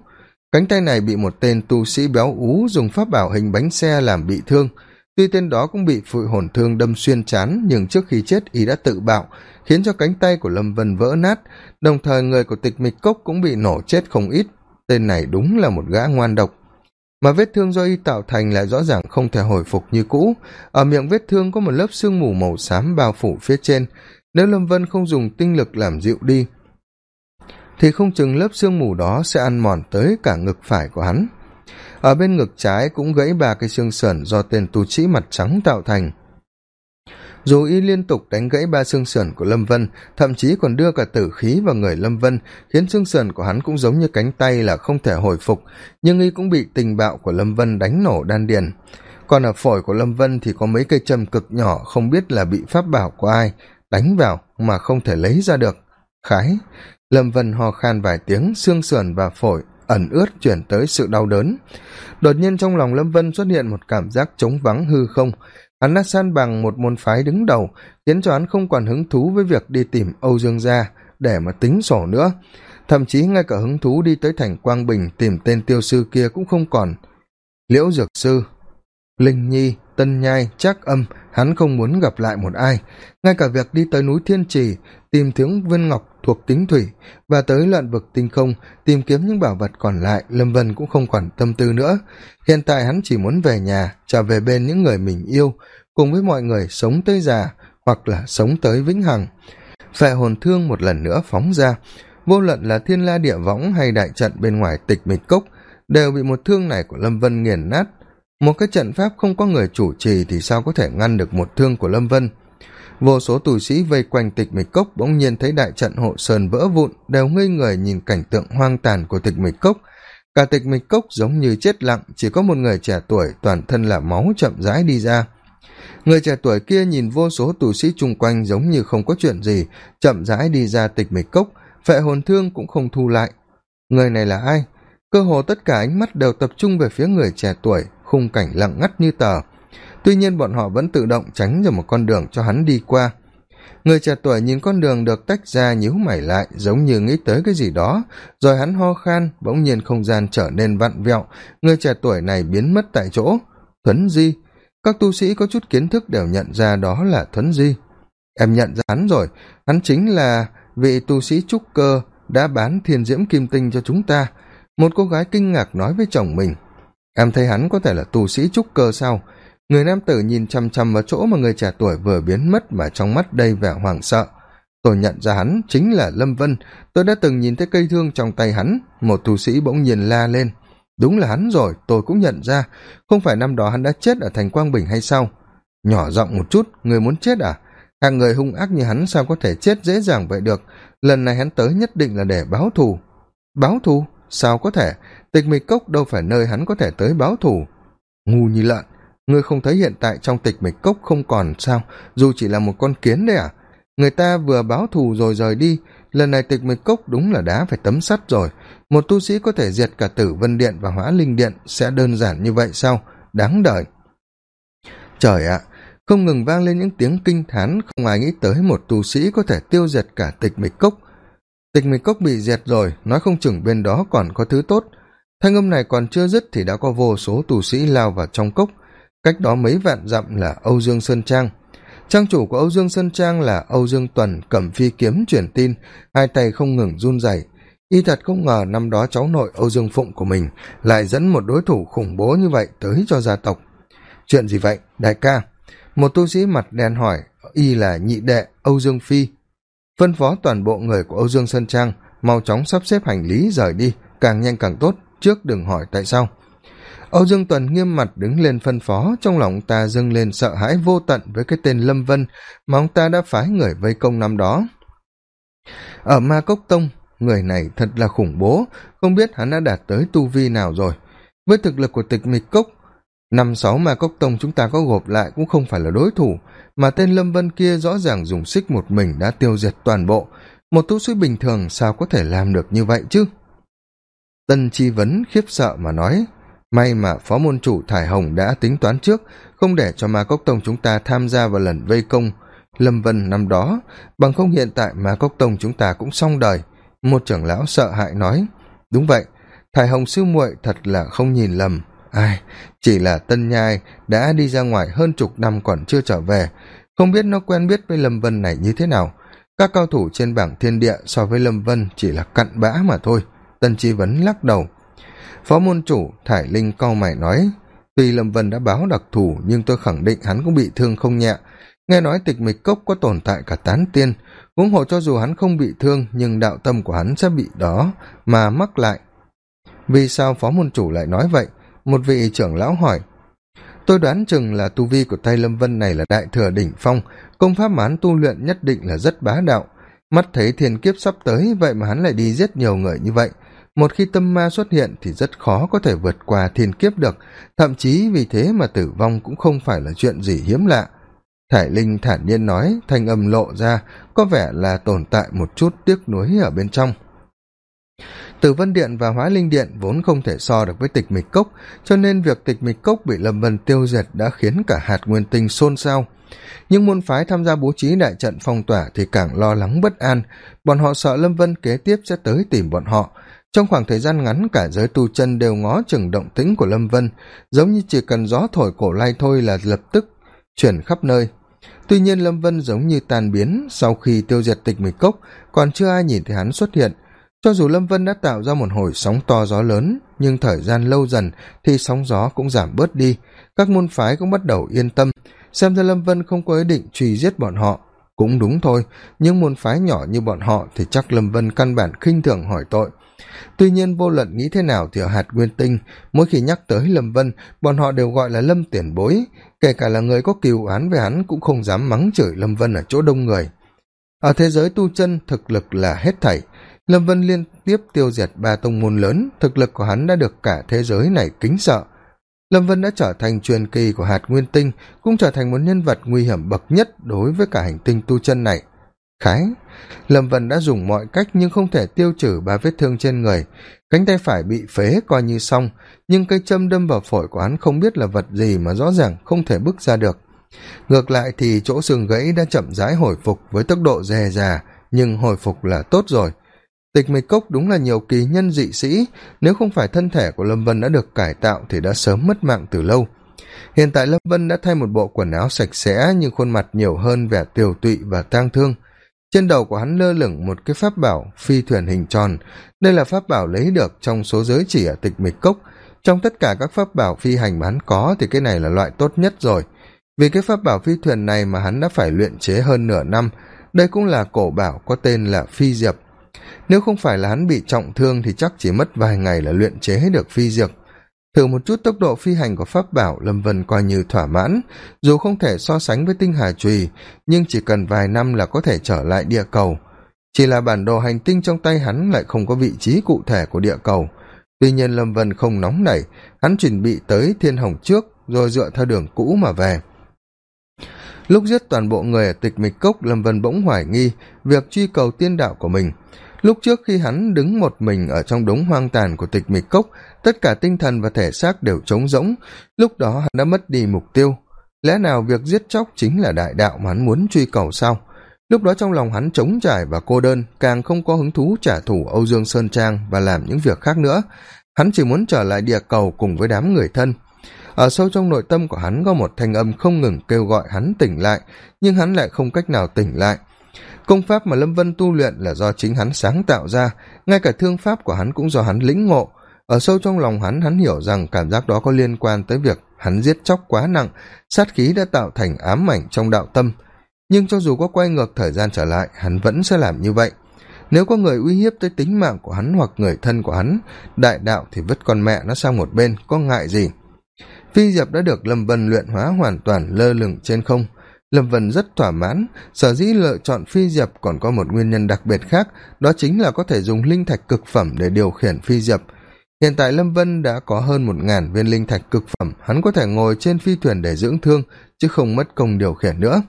Cánh tay này bị một tên tu sĩ béo ú dùng pháp bảo hình bánh xe làm bị thương. Tuy tên đó cũng bị phụi hồn thương đâm xuyên chán nhưng trước khi chết y đã tự bạo, khiến cho cánh tay của lâm vân vỡ nát. Đồng thời người của tịch mịch cốc cũng bị nổ chết không ít. Tên này đúng là một gã ngoan độc mà vết thương do y tạo thành lại rõ ràng không thể hồi phục như cũ. Ở miệng vết thương có một lớp sương mù màu xám bao phủ phía trên. Nếu lâm vân không dùng tinh lực làm dịu đi, thì không chừng lớp sương mù đó sẽ ăn mòn tới cả ngực phải của hắn. Ở bên ngực trái cũng gãy ba cái xương sườn do tên tu sĩ mặt trắng tạo thành dù y liên tục đánh gãy ba xương sườn của lâm vân, thậm chí còn đưa cả tử khí vào người lâm vân, khiến xương sườn của hắn cũng giống như cánh tay là không thể hồi phục, nhưng y cũng bị tình bạo của lâm vân đánh nổ đan điền. Còn ở phổi của lâm vân thì có mấy cây châm cực nhỏ, không biết là bị pháp bảo của ai, đánh vào mà không thể lấy ra được. Khái, lâm vân ho khan vài tiếng, xương sườn và phổi ẩn ướt chuyển tới sự đau đớn. Đột nhiên trong lòng lâm vân xuất hiện một cảm giác trống vắng hư không hắn đã san bằng một môn phái đứng đầu, khiến cho hắn không còn hứng thú với việc đi tìm âu dương gia để mà tính sổ nữa. Thậm chí ngay cả hứng thú đi tới thành quang bình tìm tên tiêu sư kia cũng không còn. Liễu dược sư, linh nhi, tân nhai, trác âm, hắn không muốn gặp lại một ai. Ngay cả việc đi tới núi thiên trì, tìm thiếu viên ngọc thuộc tính thủy và tới loạn vực tinh không, tìm kiếm những bảo vật còn lại, lâm vân cũng không còn tâm tư nữa. Hiện tại hắn chỉ muốn về nhà, trở về bên những người mình yêu, cùng với mọi người sống tới già hoặc là sống tới vĩnh hằng. Phệ hồn thương một lần nữa phóng ra. Vô luận là thiên la địa võng hay đại trận bên ngoài tịch mịch cốc, đều bị một thương này của lâm vân nghiền nát. Một cái trận pháp không có người chủ trì thì sao có thể ngăn được một thương của lâm vân? Vô số tù sĩ vây quanh tịch mịch cốc bỗng nhiên thấy đại trận hộ sơn vỡ vụn, đều ngây người nhìn cảnh tượng hoang tàn của tịch mịch cốc. Cả tịch mịch cốc giống như chết lặng, chỉ có một người trẻ tuổi, toàn thân là máu chậm rãi đi ra. Người trẻ tuổi kia nhìn vô số tù sĩ chung quanh giống như không có chuyện gì, chậm rãi đi ra tịch mịch cốc, phệ hồn thương cũng không thu lại. Người này là ai? Cơ hồ tất cả ánh mắt đều tập trung về phía người trẻ tuổi, khung cảnh lặng ngắt như tờ tuy nhiên bọn họ vẫn tự động tránh ra một con đường cho hắn đi qua. Người trẻ tuổi nhìn con đường được tách ra nhíu mày lại, giống như nghĩ tới cái gì đó, rồi hắn ho khan, bỗng nhiên không gian trở nên vặn vẹo. Người trẻ tuổi này biến mất tại chỗ. Thuấn di, các tu sĩ có chút kiến thức đều nhận ra đó là thuấn di. Em nhận ra hắn rồi. Hắn chính là vị tu sĩ trúc cơ đã bán thiên diễm kim tinh cho chúng ta. Một cô gái kinh ngạc nói với chồng mình, em thấy hắn có thể là tu sĩ trúc cơ sao? Người nam tử nhìn chằm chằm vào chỗ mà người trẻ tuổi vừa biến mất mà trong mắt đầy vẻ hoảng sợ. Tôi nhận ra hắn chính là lâm vân. Tôi đã từng nhìn thấy cây thương trong tay hắn. Một tu sĩ bỗng nhiên la lên. Đúng là hắn rồi, tôi cũng nhận ra. Không phải năm đó hắn đã chết ở thành quang bình hay sao? Nhỏ giọng một chút, người muốn chết à? Hàng người hung ác như hắn sao có thể chết dễ dàng vậy được? Lần này hắn tới nhất định là để báo thù. Báo thù? Sao có thể? Tịch mịch cốc đâu phải nơi hắn có thể tới báo thù. Ngu như lợn ngươi không thấy hiện tại trong tịch mịch cốc không còn sao? Dù chỉ là một con kiến đấy à? Người ta vừa báo thù rồi rời đi. Lần này tịch mịch cốc đúng là đá phải tấm sắt rồi. Một tu sĩ có thể diệt cả tử vân điện và hóa linh điện sẽ đơn giản như vậy sao? Đáng đời. Trời ạ, không ngừng vang lên những tiếng kinh thán, không ai nghĩ tới một tu sĩ có thể tiêu diệt cả tịch mịch cốc. Tịch mịch cốc bị diệt rồi, nói không chừng bên đó còn có thứ tốt. Thanh âm này còn chưa dứt thì đã có vô số tu sĩ lao vào trong cốc cách đó mấy vạn dặm là âu dương sơn trang. Trang chủ của âu dương sơn trang là âu dương tuần cầm phi kiếm truyền tin, hai tay không ngừng run rẩy. Y thật không ngờ năm đó cháu nội âu dương phụng của mình lại dẫn một đối thủ khủng bố như vậy tới cho gia tộc. Chuyện gì vậy, đại ca? Một tu sĩ mặt đen hỏi, y là nhị đệ âu dương phi. Phân phó toàn bộ người của âu dương sơn trang, mau chóng sắp xếp hành lý rời đi, càng nhanh càng tốt, trước đừng hỏi tại sao âu dương tuần nghiêm mặt đứng lên phân phó, trong lòng ta dâng lên sợ hãi vô tận với cái tên lâm vân, mà ông ta đã phái người vây công năm đó. Ở ma cốc tông, người này thật là khủng bố, không biết hắn đã đạt tới tu vi nào rồi. Với thực lực của tịch mịch cốc, năm sáu ma cốc tông chúng ta có gộp lại cũng không phải là đối thủ, mà tên lâm vân kia rõ ràng dùng xích một mình đã tiêu diệt toàn bộ. Một tu sĩ bình thường sao có thể làm được như vậy chứ? Tân chi vấn khiếp sợ mà nói may mà phó môn chủ thải hồng đã tính toán trước, không để cho ma cốc tông chúng ta tham gia vào lần vây công. Lâm vân năm đó, bằng không hiện tại ma cốc tông chúng ta cũng xong đời. Một trưởng lão sợ hãi nói, đúng vậy, thải hồng sư muội thật là không nhìn lầm. Ai, chỉ là tân nhai đã đi ra ngoài hơn chục năm còn chưa trở về, không biết nó quen biết với lâm vân này như thế nào. Các cao thủ trên bảng thiên địa so với lâm vân chỉ là cặn bã mà thôi. Tân chi vấn lắc đầu phó môn chủ thải linh cau mày nói, tuy lâm vân đã báo đặc thù, nhưng tôi khẳng định hắn cũng bị thương không nhẹ. Nghe nói tịch mịch cốc có tồn tại cả tán tiên, huống hộ cho dù hắn không bị thương, nhưng đạo tâm của hắn sẽ bị đó mà mắc lại. Vì sao phó môn chủ lại nói vậy? một vị trưởng lão hỏi. Tôi đoán chừng là tu vi của tay lâm vân này là đại thừa đỉnh phong, công pháp mà hắn tu luyện nhất định là rất bá đạo. Mắt thấy thiên kiếp sắp tới, vậy mà hắn lại đi giết nhiều người như vậy một khi tâm ma xuất hiện thì rất khó có thể vượt qua thiên kiếp được. Thậm chí vì thế mà tử vong cũng không phải là chuyện gì hiếm lạ. Thải linh thản nhiên nói, thanh âm lộ ra, có vẻ là tồn tại một chút tiếc nuối ở bên trong. Tử vân điện và hóa linh điện vốn không thể so được với tịch mịch cốc, cho nên việc tịch mịch cốc bị lâm vân tiêu diệt đã khiến cả hạt nguyên tinh xôn xao. Nhưng môn phái tham gia bố trí đại trận phong tỏa thì càng lo lắng bất an. Bọn họ sợ lâm vân kế tiếp sẽ tới tìm bọn họ trong khoảng thời gian ngắn, cả giới tu chân đều ngó chừng động tĩnh của lâm vân, giống như chỉ cần gió thổi cổ lai thôi là lập tức chuyển khắp nơi. Tuy nhiên lâm vân giống như tan biến sau khi tiêu diệt tịch mịch cốc, còn chưa ai nhìn thấy hắn xuất hiện. Cho dù lâm vân đã tạo ra một hồi sóng to gió lớn, nhưng thời gian lâu dần thì sóng gió cũng giảm bớt đi. Các môn phái cũng bắt đầu yên tâm. Xem ra lâm vân không có ý định truy giết bọn họ. Cũng đúng thôi, nhưng môn phái nhỏ như bọn họ thì chắc lâm vân căn bản khinh thường hỏi tội tuy nhiên vô luận nghĩ thế nào thì ở hạt nguyên tinh, mỗi khi nhắc tới lâm vân, bọn họ đều gọi là lâm tiền bối. Kể cả là người có cừu án về hắn cũng không dám mắng chửi lâm vân ở chỗ đông người. Ở thế giới tu chân, thực lực là hết thảy. Lâm vân liên tiếp tiêu diệt ba tông môn lớn, thực lực của hắn đã được cả thế giới này kính sợ. Lâm vân đã trở thành truyền kỳ của hạt nguyên tinh, cũng trở thành một nhân vật nguy hiểm bậc nhất đối với cả hành tinh tu chân này khái, lâm vân đã dùng mọi cách nhưng không thể tiêu trừ ba vết thương trên người. Cánh tay phải bị phế coi như xong, nhưng cây châm đâm vào phổi của hắn không biết là vật gì mà rõ ràng không thể bước ra được. Ngược lại thì chỗ xương gãy đã chậm rãi hồi phục với tốc độ dè dà, nhưng hồi phục là tốt rồi. Tịch mịch cốc đúng là nhiều kỳ nhân dị sĩ, nếu không phải thân thể của lâm vân đã được cải tạo thì đã sớm mất mạng từ lâu. Hiện tại lâm vân đã thay một bộ quần áo sạch sẽ nhưng khuôn mặt nhiều hơn vẻ tiều tụy và tang thương trên đầu của hắn lơ lửng một cái pháp bảo phi thuyền hình tròn. Đây là pháp bảo lấy được trong số giới chỉ ở tịch mịch cốc. Trong tất cả các pháp bảo phi hành mà hắn có thì cái này là loại tốt nhất rồi. Vì cái pháp bảo phi thuyền này mà hắn đã phải luyện chế hơn nửa năm, đây cũng là cổ bảo có tên là phi diệp. Nếu không phải là hắn bị trọng thương thì chắc chỉ mất vài ngày là luyện chế được phi diệp thử một chút tốc độ phi hành của pháp bảo lâm vân coi như thỏa mãn, dù không thể so sánh với tinh hà trùy, nhưng chỉ cần vài năm là có thể trở lại địa cầu. Chỉ là bản đồ hành tinh trong tay hắn lại không có vị trí cụ thể của địa cầu. Tuy nhiên lâm vân không nóng nảy, hắn chuẩn bị tới thiên hồng trước, rồi dựa theo đường cũ mà về. Lúc giết toàn bộ người ở tịch mịch cốc, lâm vân bỗng hoài nghi việc truy cầu tiên đạo của mình lúc trước khi hắn đứng một mình ở trong đống hoang tàn của tịch mịch cốc, tất cả tinh thần và thể xác đều trống rỗng. Lúc đó hắn đã mất đi mục tiêu. Lẽ nào việc giết chóc chính là đại đạo mà hắn muốn truy cầu sao? Lúc đó trong lòng hắn trống trải và cô đơn, càng không có hứng thú trả thù âu dương sơn trang và làm những việc khác nữa. Hắn chỉ muốn trở lại địa cầu cùng với đám người thân. Ở sâu trong nội tâm của hắn có một thanh âm không ngừng kêu gọi hắn tỉnh lại, nhưng hắn lại không cách nào tỉnh lại công pháp mà lâm vân tu luyện là do chính hắn sáng tạo ra, ngay cả thương pháp của hắn cũng do hắn lĩnh ngộ. Ở sâu trong lòng hắn hắn hiểu rằng cảm giác đó có liên quan tới việc hắn giết chóc quá nặng, sát khí đã tạo thành ám ảnh trong đạo tâm. Nhưng cho dù có quay ngược thời gian trở lại, hắn vẫn sẽ làm như vậy. Nếu có người uy hiếp tới tính mạng của hắn hoặc người thân của hắn, đại đạo thì vứt con mẹ nó sang một bên, có ngại gì? Phi diệp đã được lâm vân luyện hóa hoàn toàn lơ lửng trên không lâm vân rất thỏa mãn. Sở dĩ lựa chọn phi diệp còn có một nguyên nhân đặc biệt khác, đó chính là có thể dùng linh thạch cực phẩm để điều khiển phi diệp. Hiện tại lâm vân đã có hơn một ngàn viên linh thạch cực phẩm, hắn có thể ngồi trên phi thuyền để dưỡng thương, chứ không mất công điều khiển nữa.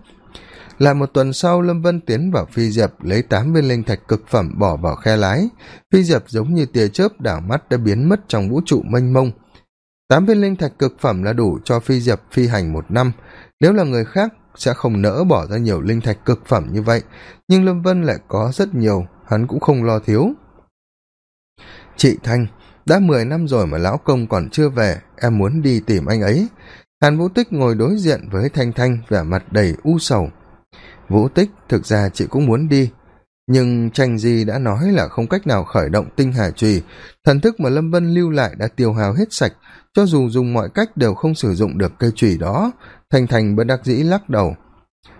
Lại một tuần sau, lâm vân tiến vào phi diệp, lấy tám viên linh thạch cực phẩm bỏ vào khe lái. Phi diệp giống như tia chớp, đảo mắt đã biến mất trong vũ trụ mênh mông. Tám viên linh thạch cực phẩm là đủ cho phi diệp phi hành một năm. Nếu là người khác sẽ không nỡ bỏ ra nhiều linh thạch cực phẩm như vậy. Nhưng lâm vân lại có rất nhiều, hắn cũng không lo thiếu. Chị thanh, đã mười năm rồi mà lão công còn chưa về, em muốn đi tìm anh ấy. Hàn vũ tích ngồi đối diện với thanh thanh, vẻ mặt đầy u sầu. Vũ tích, thực ra chị cũng muốn đi nhưng tranh di đã nói là không cách nào khởi động tinh hà trùy thần thức mà lâm vân lưu lại đã tiêu hao hết sạch. Cho dù dùng mọi cách đều không sử dụng được cây trùy đó. Thành thành bất đắc dĩ lắc đầu.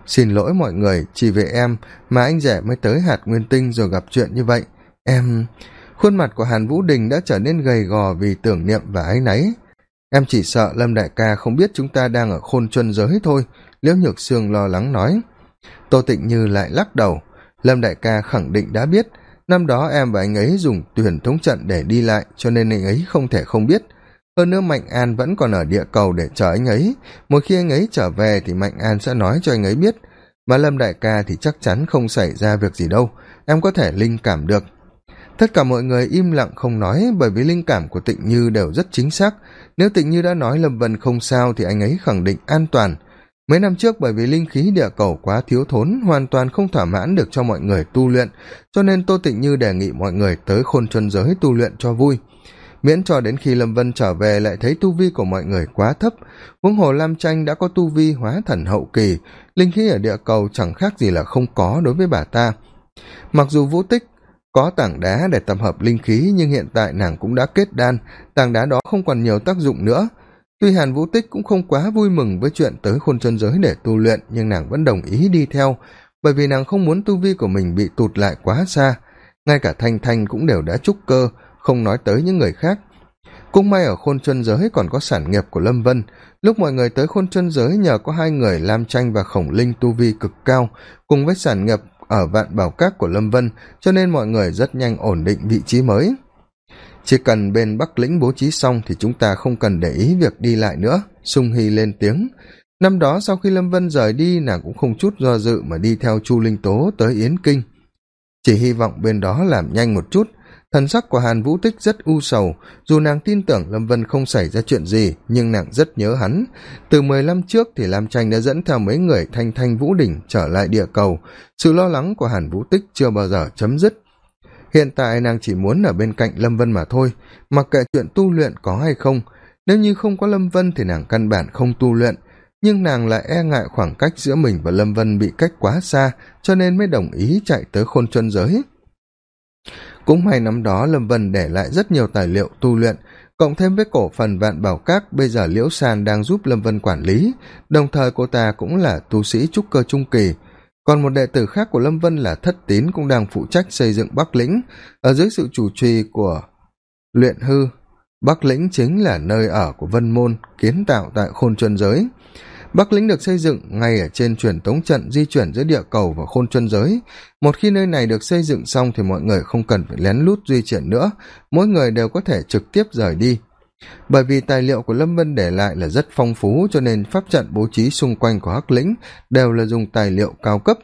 Xin lỗi mọi người, chỉ về em mà anh rể mới tới hạt nguyên tinh rồi gặp chuyện như vậy. Em, khuôn mặt của hàn vũ đình đã trở nên gầy gò vì tưởng niệm và áy náy. Em chỉ sợ lâm đại ca không biết chúng ta đang ở khôn chuân giới thôi, liễu nhược sương lo lắng nói. Tô tịnh như lại lắc đầu lâm đại ca khẳng định đã biết, năm đó em và anh ấy dùng tuyển thống trận để đi lại, cho nên anh ấy không thể không biết. Hơn nữa mạnh an vẫn còn ở địa cầu để chờ anh ấy. Một khi anh ấy trở về thì mạnh an sẽ nói cho anh ấy biết. Mà lâm đại ca thì chắc chắn không xảy ra việc gì đâu. Em có thể linh cảm được. Tất cả mọi người im lặng không nói, bởi vì linh cảm của tịnh như đều rất chính xác. Nếu tịnh như đã nói lâm vân không sao thì anh ấy khẳng định an toàn mấy năm trước bởi vì linh khí địa cầu quá thiếu thốn, hoàn toàn không thỏa mãn được cho mọi người tu luyện, cho nên tô tịnh như đề nghị mọi người tới khôn chân giới tu luyện cho vui. Miễn cho đến khi lâm vân trở về lại thấy tu vi của mọi người quá thấp, huống hồ lam tranh đã có tu vi hóa thần hậu kỳ, linh khí ở địa cầu chẳng khác gì là không có đối với bà ta. Mặc dù vũ tích có tảng đá để tập hợp linh khí, nhưng hiện tại nàng cũng đã kết đan, tảng đá đó không còn nhiều tác dụng nữa tuy hàn vũ tích cũng không quá vui mừng với chuyện tới khôn chân giới để tu luyện, nhưng nàng vẫn đồng ý đi theo, bởi vì nàng không muốn tu vi của mình bị tụt lại quá xa. Ngay cả thanh thanh cũng đều đã trúc cơ, không nói tới những người khác. Cũng may ở khôn chân giới còn có sản nghiệp của lâm vân. Lúc mọi người tới khôn chân giới nhờ có hai người lam tranh và khổng linh tu vi cực cao, cùng với sản nghiệp ở vạn bảo các của lâm vân, cho nên mọi người rất nhanh ổn định vị trí mới chỉ cần bên bắc lĩnh bố trí xong thì chúng ta không cần để ý việc đi lại nữa. Sung hy lên tiếng. Năm đó sau khi lâm vân rời đi, nàng cũng không chút do dự mà đi theo chu linh tố tới yến kinh. Chỉ hy vọng bên đó làm nhanh một chút. Thần sắc của hàn vũ tích rất u sầu. Dù nàng tin tưởng lâm vân không xảy ra chuyện gì, nhưng nàng rất nhớ hắn. Từ mười năm trước thì lam tranh đã dẫn theo mấy người thanh thanh vũ đỉnh trở lại địa cầu. Sự lo lắng của hàn vũ tích chưa bao giờ chấm dứt hiện tại nàng chỉ muốn ở bên cạnh lâm vân mà thôi, mặc kệ chuyện tu luyện có hay không. Nếu như không có lâm vân thì nàng căn bản không tu luyện, nhưng nàng lại e ngại khoảng cách giữa mình và lâm vân bị cách quá xa, cho nên mới đồng ý chạy tới khôn chân giới. Cũng may năm đó lâm vân để lại rất nhiều tài liệu tu luyện, cộng thêm với cổ phần vạn bảo các, bây giờ liễu san đang giúp lâm vân quản lý. Đồng thời cô ta cũng là tu sĩ trúc cơ trung kỳ còn một đệ tử khác của lâm vân là thất tín cũng đang phụ trách xây dựng bắc lĩnh. Ở dưới sự chủ trì của luyện hư, bắc lĩnh chính là nơi ở của vân môn, kiến tạo tại khôn chuân giới. Bắc lĩnh được xây dựng ngay ở trên truyền tống trận di chuyển giữa địa cầu và khôn chuân giới. Một khi nơi này được xây dựng xong thì mọi người không cần phải lén lút di chuyển nữa. Mỗi người đều có thể trực tiếp rời đi bởi vì tài liệu của lâm vân để lại là rất phong phú, cho nên pháp trận bố trí xung quanh của hắc lĩnh đều là dùng tài liệu cao cấp.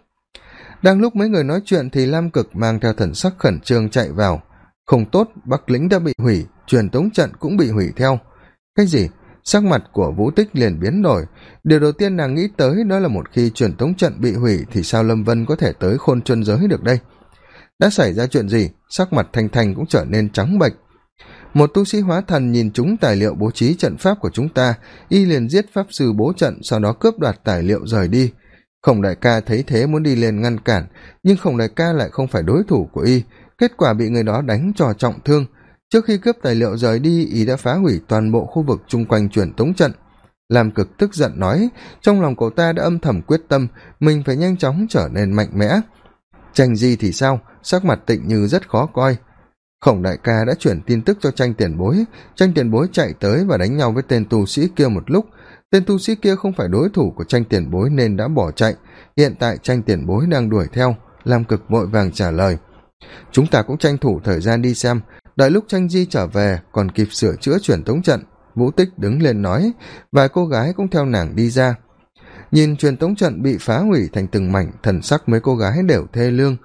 Đang lúc mấy người nói chuyện thì lam cực mang theo thần sắc khẩn trương chạy vào. Không tốt, bắc lĩnh đã bị hủy, truyền tống trận cũng bị hủy theo. Cái gì? Sắc mặt của vũ tích liền biến đổi. Điều đầu tiên nàng nghĩ tới đó là một khi truyền tống trận bị hủy thì sao lâm vân có thể tới khôn chuân giới được đây? Đã xảy ra chuyện gì? Sắc mặt thanh thanh cũng trở nên trắng bệch một tu sĩ hóa thần nhìn chúng tài liệu bố trí trận pháp của chúng ta, y liền giết pháp sư bố trận, sau đó cướp đoạt tài liệu rời đi. Khổng đại ca thấy thế muốn đi lên ngăn cản, nhưng khổng đại ca lại không phải đối thủ của y. Kết quả bị người đó đánh trò trọng thương. Trước khi cướp tài liệu rời đi, y đã phá hủy toàn bộ khu vực chung quanh truyền tống trận. Làm cực tức giận nói, trong lòng cậu ta đã âm thầm quyết tâm, mình phải nhanh chóng trở nên mạnh mẽ. Tranh di thì sao? Sắc mặt tịnh như rất khó coi khổng đại ca đã chuyển tin tức cho tranh tiền bối. Tranh tiền bối chạy tới và đánh nhau với tên tu sĩ kia một lúc. Tên tu sĩ kia không phải đối thủ của tranh tiền bối nên đã bỏ chạy. Hiện tại tranh tiền bối đang đuổi theo. Lam cực vội vàng trả lời. Chúng ta cũng tranh thủ thời gian đi xem. Đợi lúc tranh di trở về, còn kịp sửa chữa truyền tống trận, vũ tích đứng lên nói, vài cô gái cũng theo nàng đi ra. Nhìn truyền tống trận bị phá hủy thành từng mảnh, thần sắc mấy cô gái đều thê lương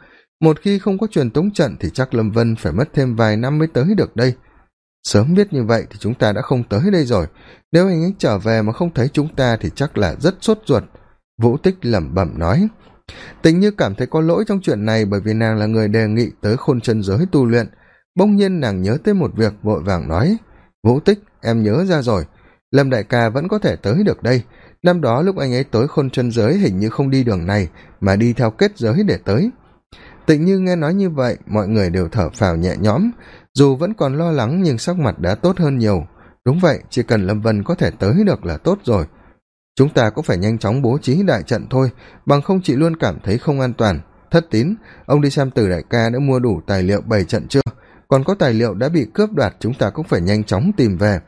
một khi không có truyền tống trận thì chắc lâm vân phải mất thêm vài năm mới tới được đây. Sớm biết như vậy thì chúng ta đã không tới đây rồi. Nếu anh ấy trở về mà không thấy chúng ta thì chắc là rất sốt ruột. Vũ tích lẩm bẩm nói. Tình như cảm thấy có lỗi trong chuyện này bởi vì nàng là người đề nghị tới khôn chân giới tu luyện. Bỗng nhiên nàng nhớ tới một việc vội vàng nói. Vũ tích, em nhớ ra rồi. Lâm đại ca vẫn có thể tới được đây. Năm đó lúc anh ấy tới khôn chân giới hình như không đi đường này mà đi theo kết giới để tới tịnh như nghe nói như vậy, mọi người đều thở phào nhẹ nhõm. Dù vẫn còn lo lắng, nhưng sắc mặt đã tốt hơn nhiều. Đúng vậy, chỉ cần lâm vân có thể tới được là tốt rồi. Chúng ta cũng phải nhanh chóng bố trí đại trận thôi, bằng không chị luôn cảm thấy không an toàn. Thất tín, ông đi xem từ đại ca đã mua đủ tài liệu bày trận chưa? Còn có tài liệu đã bị cướp đoạt, chúng ta cũng phải nhanh chóng tìm về.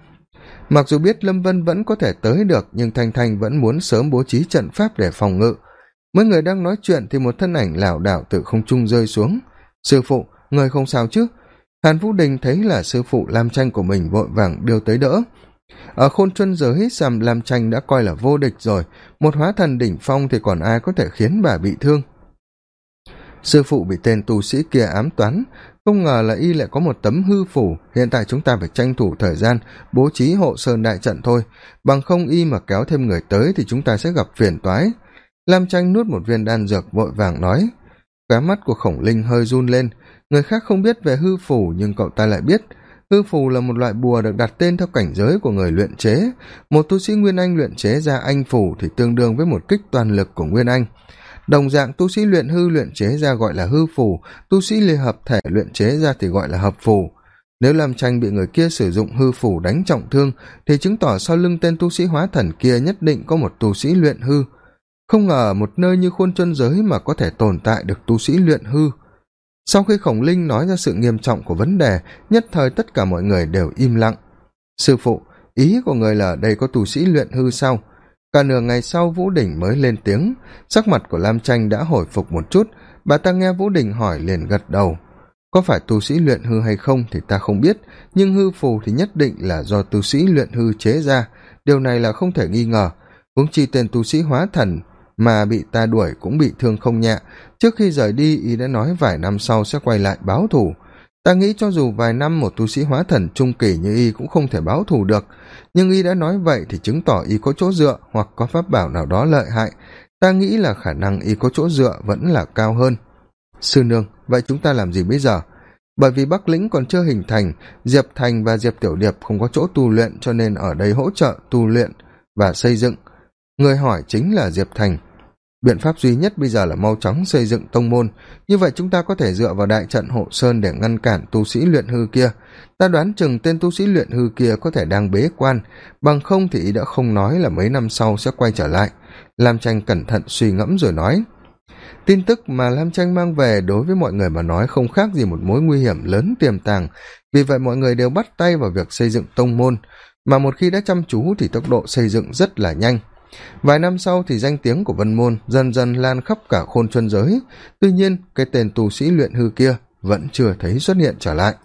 Mặc dù biết lâm vân vẫn có thể tới được, nhưng thanh thanh vẫn muốn sớm bố trí trận pháp để phòng ngự mấy người đang nói chuyện thì một thân ảnh lảo đảo từ không trung rơi xuống. Sư phụ, người không sao chứ? Hàn vũ đình thấy là sư phụ lam tranh của mình vội vàng đưa tới đỡ. Ở khôn chuân giới sầm, lam tranh đã coi là vô địch rồi. Một hóa thần đỉnh phong thì còn ai có thể khiến bà bị thương? Sư phụ bị tên tu sĩ kia ám toán. Không ngờ là y lại có một tấm hư phủ. Hiện tại chúng ta phải tranh thủ thời gian bố trí hộ sơn đại trận thôi. Bằng không y mà kéo thêm người tới thì chúng ta sẽ gặp phiền toái lam tranh nuốt một viên đan dược vội vàng nói. Khóe mắt của khổng linh hơi run lên. Người khác không biết về hư phủ nhưng cậu ta lại biết. Hư phù là một loại bùa được đặt tên theo cảnh giới của người luyện chế. Một tu sĩ nguyên anh luyện chế ra anh phủ thì tương đương với một kích toàn lực của nguyên anh. Đồng dạng, tu sĩ luyện hư luyện chế ra gọi là hư phù, tu sĩ liên hợp thể luyện chế ra thì gọi là hợp phù. Nếu làm tranh bị người kia sử dụng hư phủ đánh trọng thương, thì chứng tỏ sau lưng tên tu sĩ hóa thần kia nhất định có một tu sĩ luyện hư không ngờ một nơi như khuôn chân giới mà có thể tồn tại được tu sĩ luyện hư. Sau khi khổng linh nói ra sự nghiêm trọng của vấn đề, nhất thời tất cả mọi người đều im lặng. Sư phụ, ý của người là đây có tu sĩ luyện hư sao? Cả nửa ngày sau vũ đình mới lên tiếng, sắc mặt của lam tranh đã hồi phục một chút, bà ta nghe vũ đình hỏi liền gật đầu. Có phải tu sĩ luyện hư hay không thì ta không biết, nhưng hư phù thì nhất định là do tu sĩ luyện hư chế ra, điều này là không thể nghi ngờ. Huống chi tên tu sĩ hóa thần mà bị ta đuổi cũng bị thương không nhẹ. Trước khi rời đi, y đã nói vài năm sau sẽ quay lại báo thù. Ta nghĩ cho dù vài năm một tu sĩ hóa thần trung kỳ như y cũng không thể báo thù được. Nhưng y đã nói vậy thì chứng tỏ y có chỗ dựa hoặc có pháp bảo nào đó lợi hại. Ta nghĩ là khả năng y có chỗ dựa vẫn là cao hơn. Sư nương, vậy chúng ta làm gì bây giờ? Bởi vì bắc lĩnh còn chưa hình thành, diệp thành và diệp tiểu điệp không có chỗ tu luyện cho nên ở đây hỗ trợ tu luyện và xây dựng. Người hỏi chính là diệp thành biện pháp duy nhất bây giờ là mau chóng xây dựng tông môn. Như vậy chúng ta có thể dựa vào đại trận hộ sơn để ngăn cản tu sĩ luyện hư kia. Ta đoán chừng tên tu sĩ luyện hư kia có thể đang bế quan. Bằng không thì ý đã không nói là mấy năm sau sẽ quay trở lại. Lam tranh cẩn thận suy ngẫm rồi nói, tin tức mà lam tranh mang về đối với mọi người mà nói không khác gì một mối nguy hiểm lớn tiềm tàng. Vì vậy mọi người đều bắt tay vào việc xây dựng tông môn. Mà một khi đã chăm chú thì tốc độ xây dựng rất là nhanh vài năm sau thì danh tiếng của vân môn dần dần lan khắp cả khôn chân giới. Tuy nhiên, cái tên tù sĩ luyện hư kia vẫn chưa thấy xuất hiện trở lại.